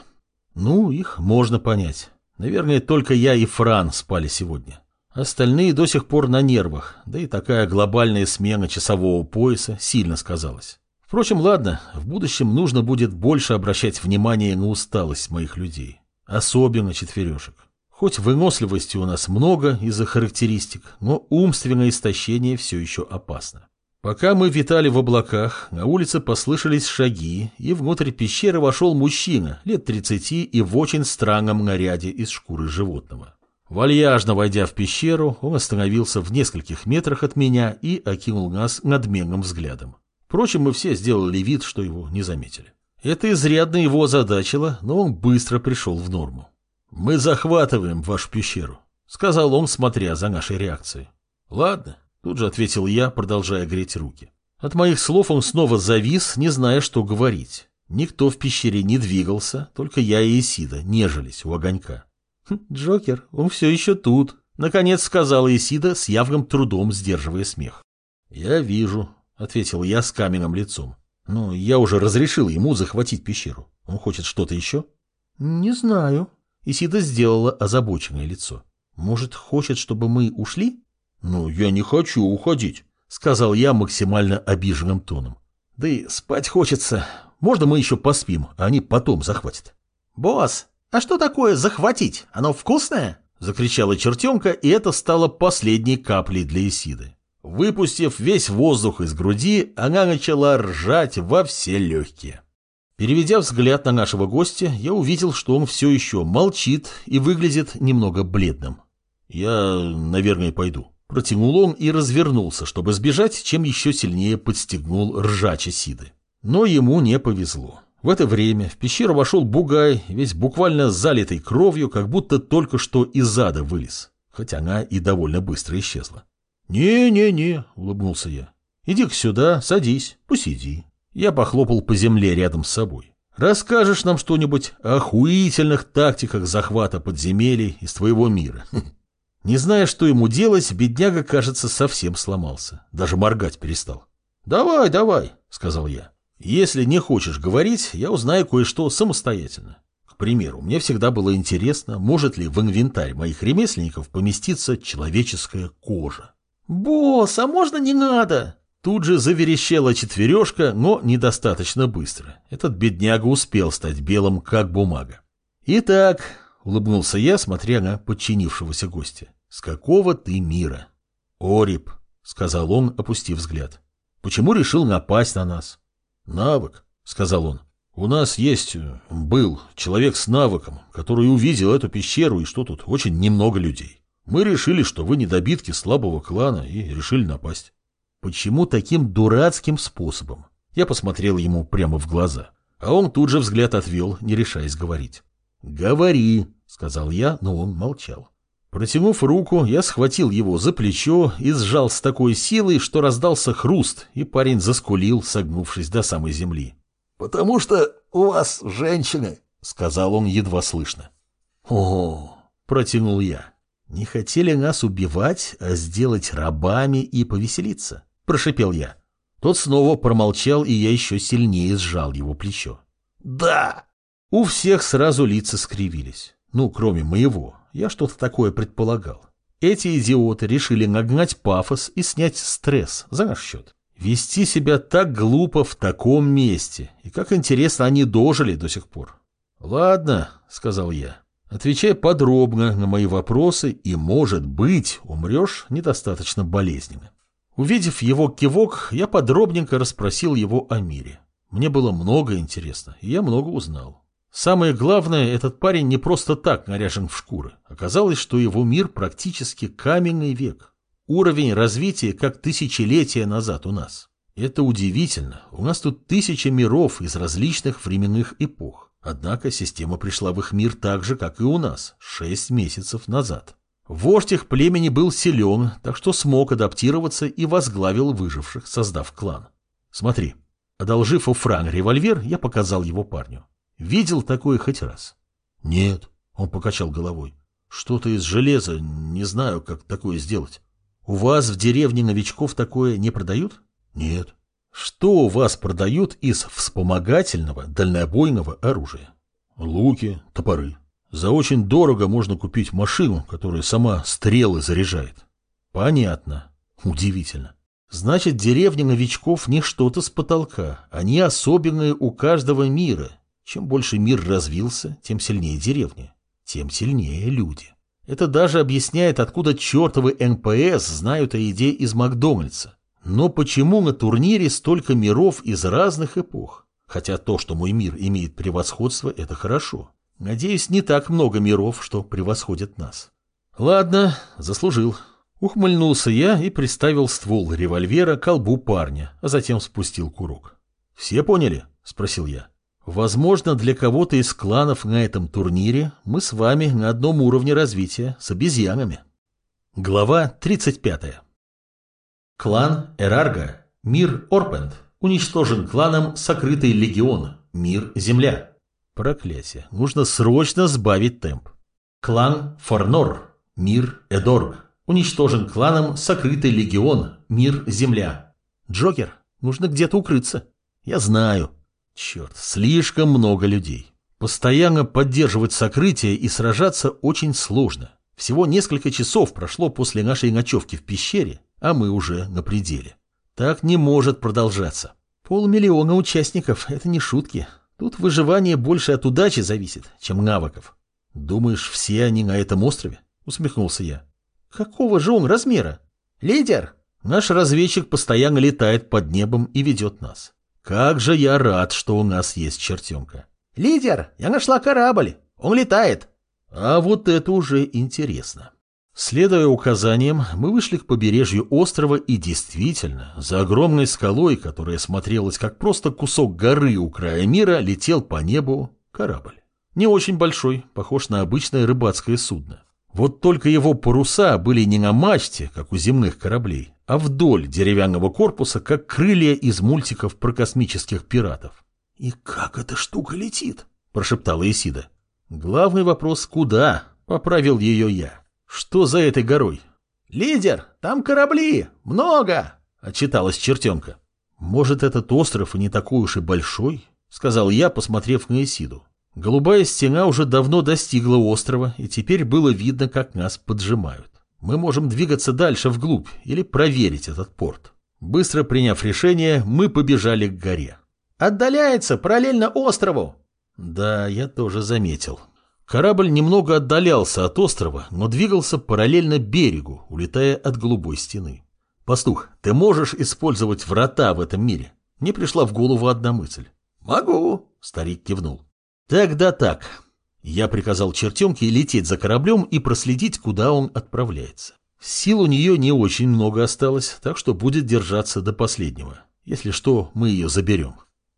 Ну, их можно понять. Наверное, только я и Фран спали сегодня. Остальные до сих пор на нервах, да и такая глобальная смена часового пояса сильно сказалась. Впрочем, ладно, в будущем нужно будет больше обращать внимание на усталость моих людей. Особенно четверешек. Хоть выносливости у нас много из-за характеристик, но умственное истощение все еще опасно. Пока мы витали в облаках, на улице послышались шаги, и внутрь пещеры вошел мужчина, лет 30 и в очень странном наряде из шкуры животного. Вальяжно войдя в пещеру, он остановился в нескольких метрах от меня и окинул нас надменным взглядом. Впрочем, мы все сделали вид, что его не заметили. Это изрядно его озадачило, но он быстро пришел в норму. «Мы захватываем вашу пещеру», — сказал он, смотря за нашей реакцией. «Ладно», — тут же ответил я, продолжая греть руки. От моих слов он снова завис, не зная, что говорить. Никто в пещере не двигался, только я и Исида нежились у огонька. «Хм, «Джокер, он все еще тут», — наконец сказала Исида с явным трудом сдерживая смех. «Я вижу», — ответил я с каменным лицом. «Ну, я уже разрешил ему захватить пещеру. Он хочет что-то еще?» «Не знаю». Исида сделала озабоченное лицо. «Может, хочет, чтобы мы ушли?» «Ну, я не хочу уходить», — сказал я максимально обиженным тоном. «Да и спать хочется. Можно мы еще поспим, а они потом захватят?» «Босс, а что такое захватить? Оно вкусное?» — закричала чертенка, и это стало последней каплей для Исиды. Выпустив весь воздух из груди, она начала ржать во все легкие. Переведя взгляд на нашего гостя, я увидел, что он все еще молчит и выглядит немного бледным. «Я, наверное, пойду». Протянул он и развернулся, чтобы сбежать, чем еще сильнее подстегнул ржача Сиды. Но ему не повезло. В это время в пещеру вошел бугай, весь буквально залитый кровью, как будто только что из ада вылез, хотя она и довольно быстро исчезла. «Не-не-не», — улыбнулся я. «Иди-ка сюда, садись, посиди». Я похлопал по земле рядом с собой. Расскажешь нам что-нибудь о охуительных тактиках захвата подземелий из твоего мира. Не зная, что ему делать, бедняга, кажется, совсем сломался. Даже моргать перестал. «Давай, давай», — сказал я. «Если не хочешь говорить, я узнаю кое-что самостоятельно. К примеру, мне всегда было интересно, может ли в инвентарь моих ремесленников поместиться человеческая кожа. «Босс, а можно не надо?» Тут же заверещала четвережка, но недостаточно быстро. Этот бедняга успел стать белым, как бумага. «Итак», — улыбнулся я, смотря на подчинившегося гостя, — «с какого ты мира?» «Орип», — сказал он, опустив взгляд. «Почему решил напасть на нас?» «Навык», — сказал он. «У нас есть, э, был человек с навыком, который увидел эту пещеру и что тут очень немного людей. Мы решили, что вы недобитки слабого клана и решили напасть. Почему таким дурацким способом? Я посмотрел ему прямо в глаза, а он тут же взгляд отвел, не решаясь говорить. «Говори», — сказал я, но он молчал. Протянув руку, я схватил его за плечо и сжал с такой силой, что раздался хруст, и парень заскулил, согнувшись до самой земли. «Потому что у вас женщины», — сказал он едва слышно. «О!» — протянул я. «Не хотели нас убивать, а сделать рабами и повеселиться?» – прошипел я. Тот снова промолчал, и я еще сильнее сжал его плечо. «Да!» У всех сразу лица скривились. Ну, кроме моего. Я что-то такое предполагал. Эти идиоты решили нагнать пафос и снять стресс за наш счет. Вести себя так глупо в таком месте. И как интересно они дожили до сих пор. «Ладно», — сказал я, Отвечай подробно на мои вопросы, и, может быть, умрешь недостаточно болезненно. Увидев его кивок, я подробненько расспросил его о мире. Мне было много интересно, и я много узнал. Самое главное, этот парень не просто так наряжен в шкуры. Оказалось, что его мир практически каменный век. Уровень развития как тысячелетия назад у нас. Это удивительно. У нас тут тысяча миров из различных временных эпох. Однако система пришла в их мир так же, как и у нас, шесть месяцев назад. Вождь их племени был силен, так что смог адаптироваться и возглавил выживших, создав клан. Смотри, одолжив у Фран револьвер, я показал его парню. Видел такое хоть раз? Нет, он покачал головой. Что-то из железа, не знаю, как такое сделать. У вас в деревне новичков такое не продают? Нет. Что у вас продают из вспомогательного дальнобойного оружия? Луки, топоры. За очень дорого можно купить машину, которая сама стрелы заряжает. Понятно. Удивительно. Значит, деревня новичков не что-то с потолка. Они особенные у каждого мира. Чем больше мир развился, тем сильнее деревня. Тем сильнее люди. Это даже объясняет, откуда чертовы НПС знают о еде из Макдональдса. Но почему на турнире столько миров из разных эпох? Хотя то, что мой мир имеет превосходство, это хорошо. Надеюсь, не так много миров, что превосходят нас. Ладно, заслужил. Ухмыльнулся я и приставил ствол револьвера к колбу парня, а затем спустил курок. «Все поняли?» – спросил я. «Возможно, для кого-то из кланов на этом турнире мы с вами на одном уровне развития с обезьянами». Глава 35. Клан Эрарга, мир Орпенд, уничтожен кланом Сокрытый Легион, мир Земля. Проклятие, нужно срочно сбавить темп. Клан Форнор, мир Эдорг, уничтожен кланом Сокрытый Легион, мир Земля. Джокер, нужно где-то укрыться. Я знаю. Черт, слишком много людей. Постоянно поддерживать сокрытие и сражаться очень сложно. Всего несколько часов прошло после нашей ночевки в пещере, а мы уже на пределе. Так не может продолжаться. Полмиллиона участников – это не шутки. Тут выживание больше от удачи зависит, чем навыков. Думаешь, все они на этом острове? Усмехнулся я. Какого же он размера? Лидер! Наш разведчик постоянно летает под небом и ведет нас. Как же я рад, что у нас есть чертенка. Лидер, я нашла корабль. Он летает. А вот это уже интересно. Следуя указаниям, мы вышли к побережью острова и действительно, за огромной скалой, которая смотрелась как просто кусок горы у края мира, летел по небу корабль. Не очень большой, похож на обычное рыбацкое судно. Вот только его паруса были не на мачте, как у земных кораблей, а вдоль деревянного корпуса, как крылья из мультиков про космических пиратов. «И как эта штука летит?» – прошептала Исида. «Главный вопрос – куда?» – поправил ее я. «Что за этой горой?» «Лидер, там корабли! Много!» – отчиталась чертенка. «Может, этот остров и не такой уж и большой?» – сказал я, посмотрев на Исиду. Голубая стена уже давно достигла острова, и теперь было видно, как нас поджимают. Мы можем двигаться дальше вглубь или проверить этот порт. Быстро приняв решение, мы побежали к горе. «Отдаляется параллельно острову!» Да, я тоже заметил. Корабль немного отдалялся от острова, но двигался параллельно берегу, улетая от голубой стены. «Пастух, ты можешь использовать врата в этом мире?» Мне пришла в голову одна мысль. «Могу», — старик кивнул. «Тогда так». Я приказал чертенке лететь за кораблем и проследить, куда он отправляется. Сил у нее не очень много осталось, так что будет держаться до последнего. Если что, мы ее заберем.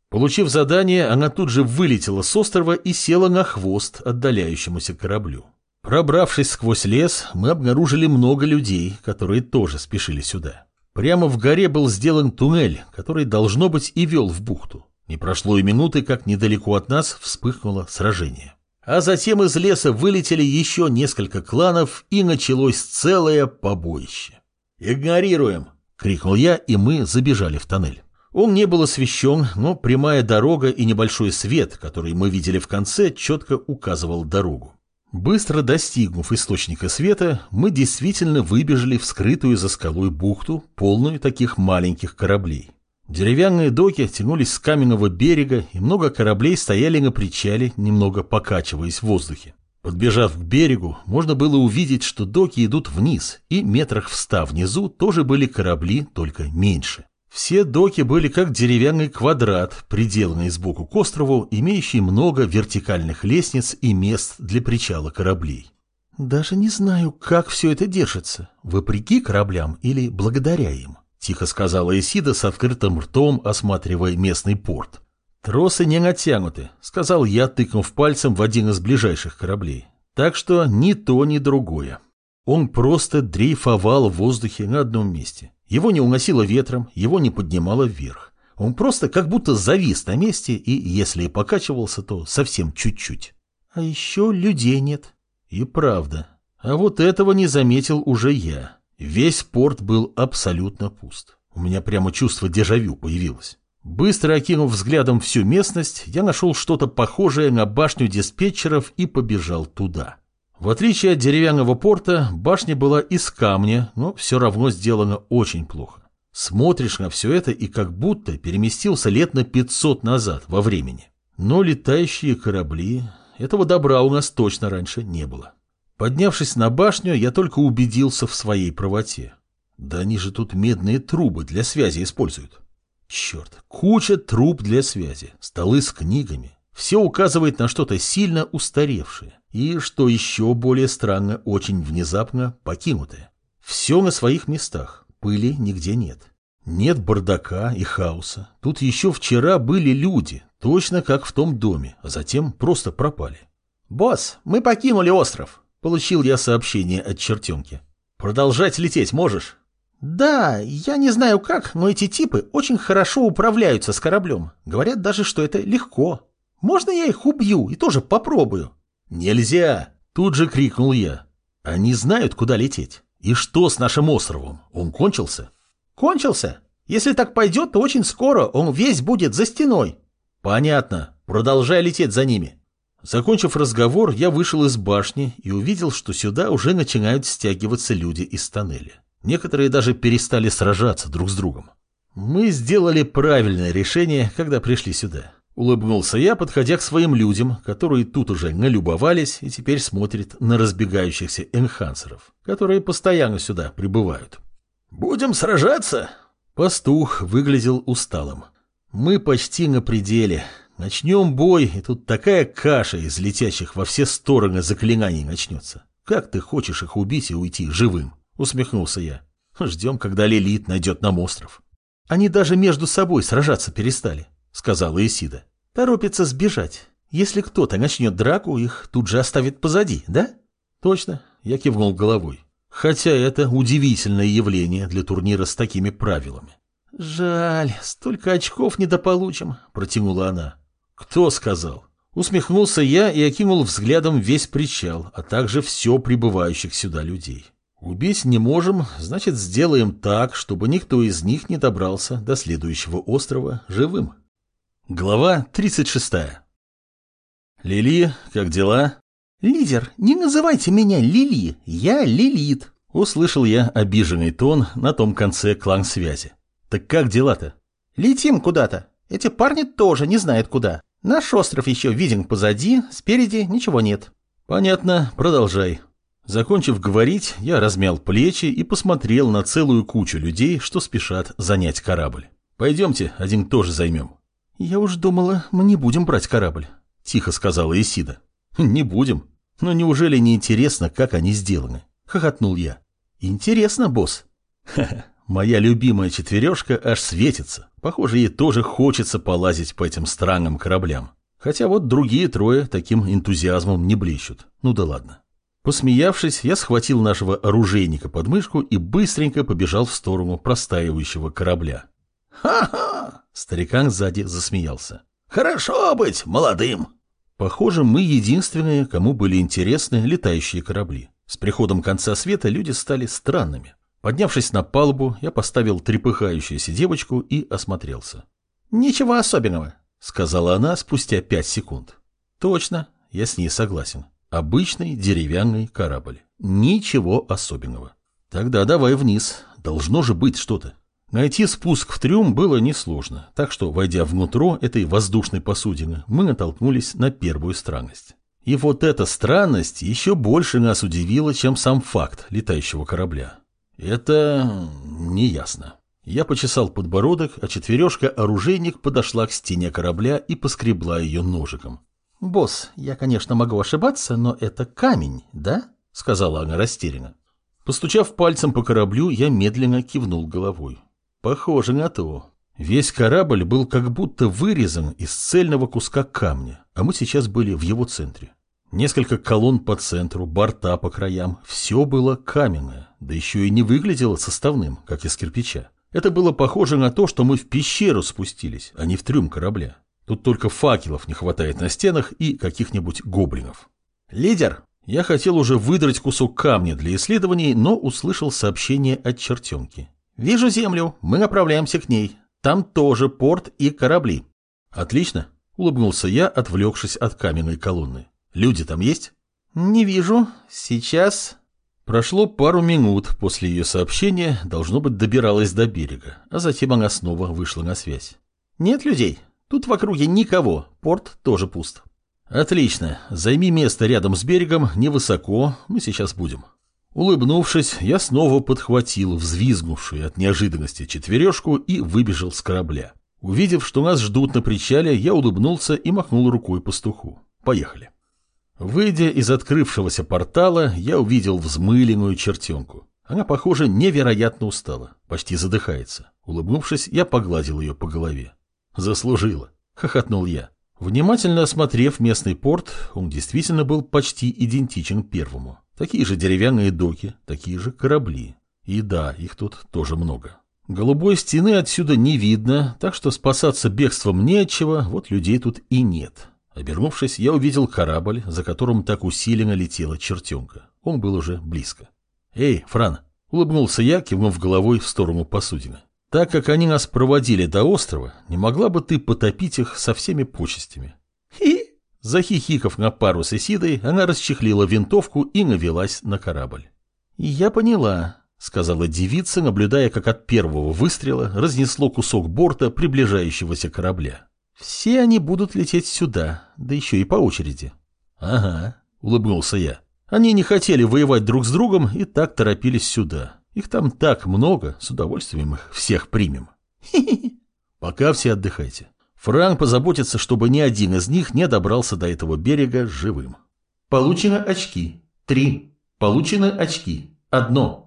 Получив задание, она тут же вылетела с острова и села на хвост отдаляющемуся кораблю. Пробравшись сквозь лес, мы обнаружили много людей, которые тоже спешили сюда. Прямо в горе был сделан туннель, который, должно быть, и вел в бухту. Не прошло и минуты, как недалеко от нас вспыхнуло сражение. А затем из леса вылетели еще несколько кланов, и началось целое побоище. «Игнорируем!» — крикнул я, и мы забежали в тоннель. Он не был освещен, но прямая дорога и небольшой свет, который мы видели в конце, четко указывал дорогу. Быстро достигнув источника света, мы действительно выбежали в скрытую за скалой бухту, полную таких маленьких кораблей. Деревянные доки тянулись с каменного берега, и много кораблей стояли на причале, немного покачиваясь в воздухе. Подбежав к берегу, можно было увидеть, что доки идут вниз, и метрах в ста внизу тоже были корабли, только меньше. Все доки были как деревянный квадрат, приделанный сбоку к острову, имеющий много вертикальных лестниц и мест для причала кораблей. «Даже не знаю, как все это держится, вопреки кораблям или благодаря им», тихо сказала Исида с открытым ртом, осматривая местный порт. «Тросы не натянуты», — сказал я, тыкнув пальцем в один из ближайших кораблей. «Так что ни то, ни другое. Он просто дрейфовал в воздухе на одном месте. Его не уносило ветром, его не поднимало вверх. Он просто как будто завис на месте и, если и покачивался, то совсем чуть-чуть. А еще людей нет. И правда. А вот этого не заметил уже я. Весь порт был абсолютно пуст. У меня прямо чувство дежавю появилось. Быстро окинув взглядом всю местность, я нашел что-то похожее на башню диспетчеров и побежал туда. В отличие от деревянного порта, башня была из камня, но все равно сделана очень плохо. Смотришь на все это и как будто переместился лет на 500 назад во времени. Но летающие корабли, этого добра у нас точно раньше не было. Поднявшись на башню, я только убедился в своей правоте. Да они же тут медные трубы для связи используют. Черт, куча труб для связи, столы с книгами. Все указывает на что-то сильно устаревшее. И, что еще более странно, очень внезапно покинутое. Все на своих местах, пыли нигде нет. Нет бардака и хаоса. Тут еще вчера были люди, точно как в том доме, а затем просто пропали. «Босс, мы покинули остров», — получил я сообщение от чертенки. «Продолжать лететь можешь?» «Да, я не знаю как, но эти типы очень хорошо управляются с кораблем. Говорят даже, что это легко. Можно я их убью и тоже попробую?» «Нельзя!» – тут же крикнул я. «Они знают, куда лететь. И что с нашим островом? Он кончился?» «Кончился? Если так пойдет, то очень скоро он весь будет за стеной». «Понятно. Продолжай лететь за ними». Закончив разговор, я вышел из башни и увидел, что сюда уже начинают стягиваться люди из тоннеля. Некоторые даже перестали сражаться друг с другом. Мы сделали правильное решение, когда пришли сюда. Улыбнулся я, подходя к своим людям, которые тут уже налюбовались и теперь смотрят на разбегающихся энхансеров, которые постоянно сюда прибывают. «Будем сражаться?» Пастух выглядел усталым. «Мы почти на пределе. Начнем бой, и тут такая каша из летящих во все стороны заклинаний начнется. Как ты хочешь их убить и уйти живым?» Усмехнулся я. «Ждем, когда Лилит найдет нам остров. Они даже между собой сражаться перестали сказала Исида. Торопится сбежать. Если кто-то начнет драку, их тут же оставит позади, да? Точно, я кивнул головой. Хотя это удивительное явление для турнира с такими правилами. Жаль, столько очков недополучим, протянула она. Кто сказал? Усмехнулся я и окинул взглядом весь причал, а также все прибывающих сюда людей. Убить не можем, значит, сделаем так, чтобы никто из них не добрался до следующего острова живым. Глава 36. Лили, как дела? Лидер, не называйте меня Лили, я Лилит. Услышал я обиженный тон на том конце клан-связи. Так как дела-то? Летим куда-то. Эти парни тоже не знают куда. Наш остров еще виден позади, спереди ничего нет. Понятно, продолжай. Закончив говорить, я размял плечи и посмотрел на целую кучу людей, что спешат занять корабль. Пойдемте, один тоже займем. Я уж думала, мы не будем брать корабль, тихо сказала Исида. Не будем. Но неужели не интересно, как они сделаны? Хохотнул я. Интересно, босс. Ха-ха, моя любимая четвережка аж светится. Похоже, ей тоже хочется полазить по этим странным кораблям. Хотя вот другие трое таким энтузиазмом не блещут. Ну да ладно. Посмеявшись, я схватил нашего оружейника под мышку и быстренько побежал в сторону простаивающего корабля. «Ха-ха!» — старикан сзади засмеялся. «Хорошо быть молодым!» Похоже, мы единственные, кому были интересны летающие корабли. С приходом конца света люди стали странными. Поднявшись на палубу, я поставил трепыхающуюся девочку и осмотрелся. «Ничего особенного», — сказала она спустя пять секунд. «Точно, я с ней согласен. Обычный деревянный корабль. Ничего особенного. Тогда давай вниз. Должно же быть что-то. Найти спуск в трюм было несложно, так что, войдя внутрь этой воздушной посудины, мы натолкнулись на первую странность. И вот эта странность еще больше нас удивила, чем сам факт летающего корабля. Это неясно. Я почесал подбородок, а четвережка-оружейник подошла к стене корабля и поскребла ее ножиком. «Босс, я, конечно, могу ошибаться, но это камень, да?» — сказала она растерянно. Постучав пальцем по кораблю, я медленно кивнул головой. «Похоже на то. Весь корабль был как будто вырезан из цельного куска камня, а мы сейчас были в его центре. Несколько колонн по центру, борта по краям, все было каменное, да еще и не выглядело составным, как из кирпича. Это было похоже на то, что мы в пещеру спустились, а не в трюм корабля. Тут только факелов не хватает на стенах и каких-нибудь гоблинов. «Лидер!» Я хотел уже выдрать кусок камня для исследований, но услышал сообщение от чертенки. «Вижу землю, мы направляемся к ней. Там тоже порт и корабли». «Отлично», — улыбнулся я, отвлекшись от каменной колонны. «Люди там есть?» «Не вижу. Сейчас...» Прошло пару минут после ее сообщения, должно быть, добиралась до берега, а затем она снова вышла на связь. «Нет людей. Тут в округе никого, порт тоже пуст. Отлично, займи место рядом с берегом, невысоко, мы сейчас будем. Улыбнувшись, я снова подхватил взвизгнувшую от неожиданности четвережку и выбежал с корабля. Увидев, что нас ждут на причале, я улыбнулся и махнул рукой пастуху. Поехали. Выйдя из открывшегося портала, я увидел взмыленную чертенку. Она, похоже, невероятно устала, почти задыхается. Улыбнувшись, я погладил ее по голове. «Заслужила», — хохотнул я. Внимательно осмотрев местный порт, он действительно был почти идентичен первому. Такие же деревянные доки, такие же корабли. И да, их тут тоже много. Голубой стены отсюда не видно, так что спасаться бегством нечего, вот людей тут и нет. Обернувшись, я увидел корабль, за которым так усиленно летела чертенка. Он был уже близко. «Эй, Фран!» — улыбнулся я, кивнув головой в сторону посудины. Так как они нас проводили до острова, не могла бы ты потопить их со всеми почестями? Хи! Захихиков на пару с Исидой, она расчехлила винтовку и навелась на корабль. «Я поняла», — сказала девица, наблюдая, как от первого выстрела разнесло кусок борта приближающегося корабля. «Все они будут лететь сюда, да еще и по очереди». «Ага», — улыбнулся я. «Они не хотели воевать друг с другом и так торопились сюда. Их там так много, с удовольствием их всех примем. Пока все отдыхайте. Франк позаботится, чтобы ни один из них не добрался до этого берега живым. Получено очки. Три. Получены очки. Одно.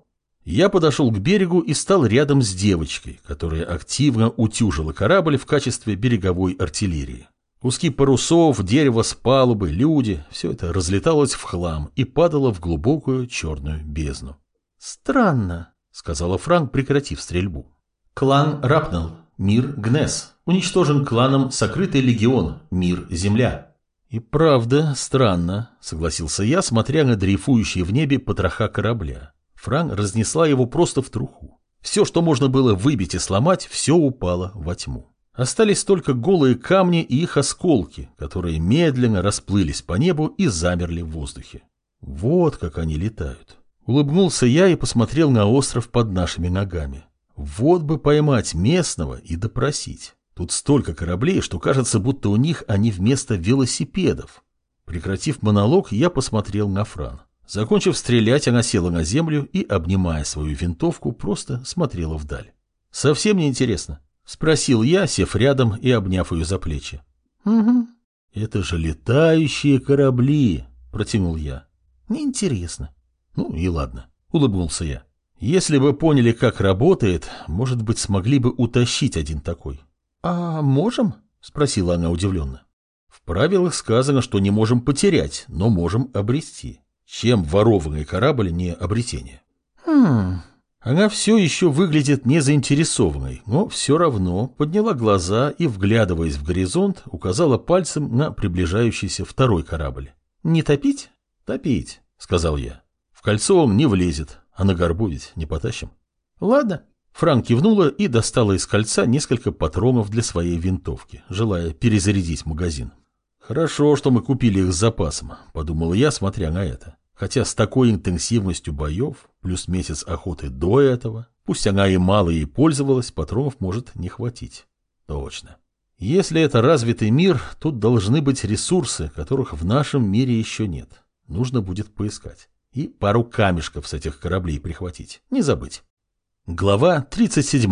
Я подошел к берегу и стал рядом с девочкой, которая активно утюжила корабль в качестве береговой артиллерии. Куски парусов, дерево с палубы, люди – все это разлеталось в хлам и падало в глубокую черную бездну. «Странно», — сказала Франк, прекратив стрельбу. «Клан Рапнелл. Мир Гнес. Уничтожен кланом Сокрытый Легион. Мир Земля. И правда, странно, согласился я, смотря на дрейфующие в небе потроха корабля. Фран разнесла его просто в труху. Все, что можно было выбить и сломать, все упало во тьму. Остались только голые камни и их осколки, которые медленно расплылись по небу и замерли в воздухе. Вот как они летают. Улыбнулся я и посмотрел на остров под нашими ногами. Вот бы поймать местного и допросить. Тут столько кораблей, что кажется, будто у них они вместо велосипедов. Прекратив монолог, я посмотрел на Фран. Закончив стрелять, она села на землю и, обнимая свою винтовку, просто смотрела вдаль. «Совсем не интересно?» — спросил я, сев рядом и обняв ее за плечи. Угу. «Это же летающие корабли!» — протянул я. Неинтересно. Ну и ладно, улыбнулся я. Если бы поняли, как работает, может быть, смогли бы утащить один такой. А можем? Спросила она удивленно. В правилах сказано, что не можем потерять, но можем обрести. Чем ворованный корабль не обретение? Хм... Она все еще выглядит незаинтересованной, но все равно подняла глаза и, вглядываясь в горизонт, указала пальцем на приближающийся второй корабль. «Не топить?» «Топить», — сказал я. «В кольцо он не влезет, а на горбу ведь не потащим». «Ладно». Франк кивнула и достала из кольца несколько патронов для своей винтовки, желая перезарядить магазин. «Хорошо, что мы купили их с запасом», — подумал я, смотря на это. Хотя с такой интенсивностью боев, плюс месяц охоты до этого, пусть она и мало ей пользовалась, патронов может не хватить. Точно. Если это развитый мир, тут должны быть ресурсы, которых в нашем мире еще нет. Нужно будет поискать. И пару камешков с этих кораблей прихватить. Не забыть. Глава 37.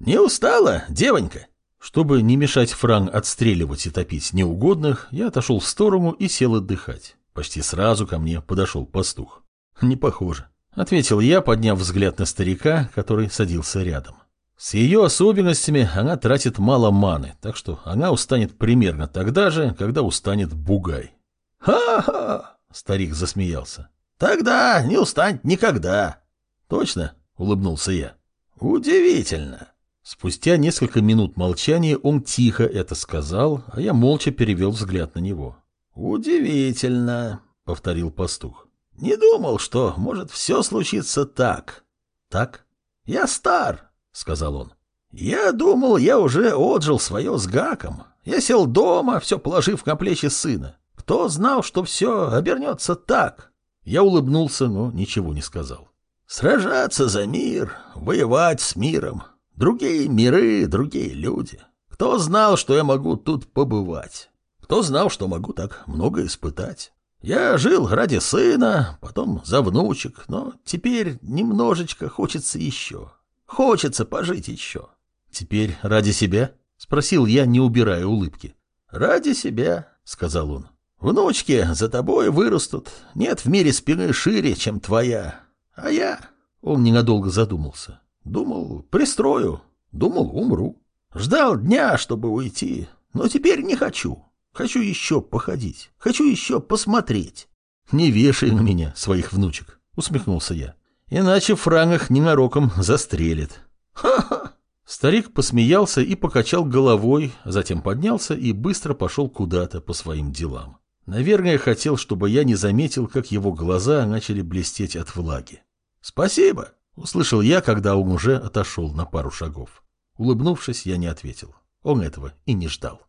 «Не устала, девонька?» Чтобы не мешать Фран отстреливать и топить неугодных, я отошел в сторону и сел отдыхать. Почти сразу ко мне подошел пастух. «Не похоже», — ответил я, подняв взгляд на старика, который садился рядом. С ее особенностями она тратит мало маны, так что она устанет примерно тогда же, когда устанет бугай. «Ха-ха!» — старик засмеялся. «Тогда не устанет никогда!» «Точно?» — улыбнулся я. «Удивительно!» Спустя несколько минут молчания он тихо это сказал, а я молча перевел взгляд на него. «Удивительно», — повторил пастух. «Не думал, что может все случиться так». «Так?» «Я стар», — сказал он. «Я думал, я уже отжил свое с Гаком. Я сел дома, все положив на плечи сына. Кто знал, что все обернется так?» Я улыбнулся, но ничего не сказал. «Сражаться за мир, воевать с миром. Другие миры, другие люди. Кто знал, что я могу тут побывать?» Кто знал, что могу так много испытать? Я жил ради сына, потом за внучек, но теперь немножечко хочется еще. Хочется пожить еще. Теперь ради себя? Спросил я, не убирая улыбки. Ради себя, сказал он. Внучки за тобой вырастут. Нет в мире спины шире, чем твоя. А я... Он ненадолго задумался. Думал, пристрою. Думал, умру. Ждал дня, чтобы уйти. Но теперь не хочу. Хочу еще походить. Хочу еще посмотреть. Не вешай на меня своих внучек, усмехнулся я. Иначе Франгах ненароком застрелит. Ха-ха! Старик посмеялся и покачал головой, затем поднялся и быстро пошел куда-то по своим делам. Наверное, хотел, чтобы я не заметил, как его глаза начали блестеть от влаги. «Спасибо!» — услышал я, когда он уже отошел на пару шагов. Улыбнувшись, я не ответил. Он этого и не ждал.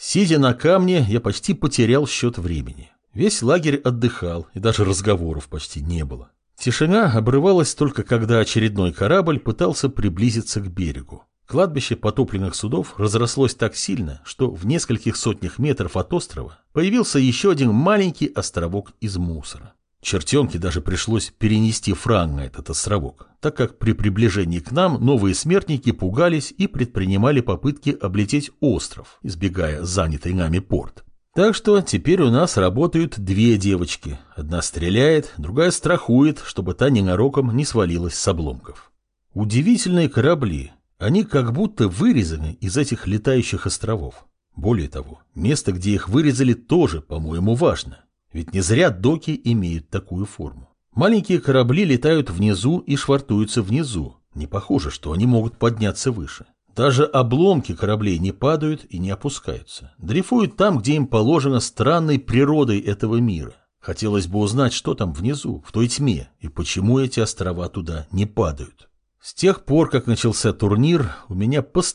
Сидя на камне, я почти потерял счет времени. Весь лагерь отдыхал, и даже разговоров почти не было. Тишина обрывалась только когда очередной корабль пытался приблизиться к берегу. Кладбище потопленных судов разрослось так сильно, что в нескольких сотнях метров от острова появился еще один маленький островок из мусора. Чертенке даже пришлось перенести фраг на этот островок, так как при приближении к нам новые смертники пугались и предпринимали попытки облететь остров, избегая занятый нами порт. Так что теперь у нас работают две девочки. Одна стреляет, другая страхует, чтобы та ненароком не свалилась с обломков. Удивительные корабли. Они как будто вырезаны из этих летающих островов. Более того, место, где их вырезали, тоже, по-моему, важно. Ведь не зря доки имеют такую форму. Маленькие корабли летают внизу и швартуются внизу, Не похоже, что они могут подняться выше. Даже обломки кораблей не падают и не опускаются. Дрейфуют там, где им положено странной природой этого мира. Хотелось бы узнать, что там внизу, в той тьме, и почему эти острова туда не падают. С тех пор, как начался турнир, у меня постоянно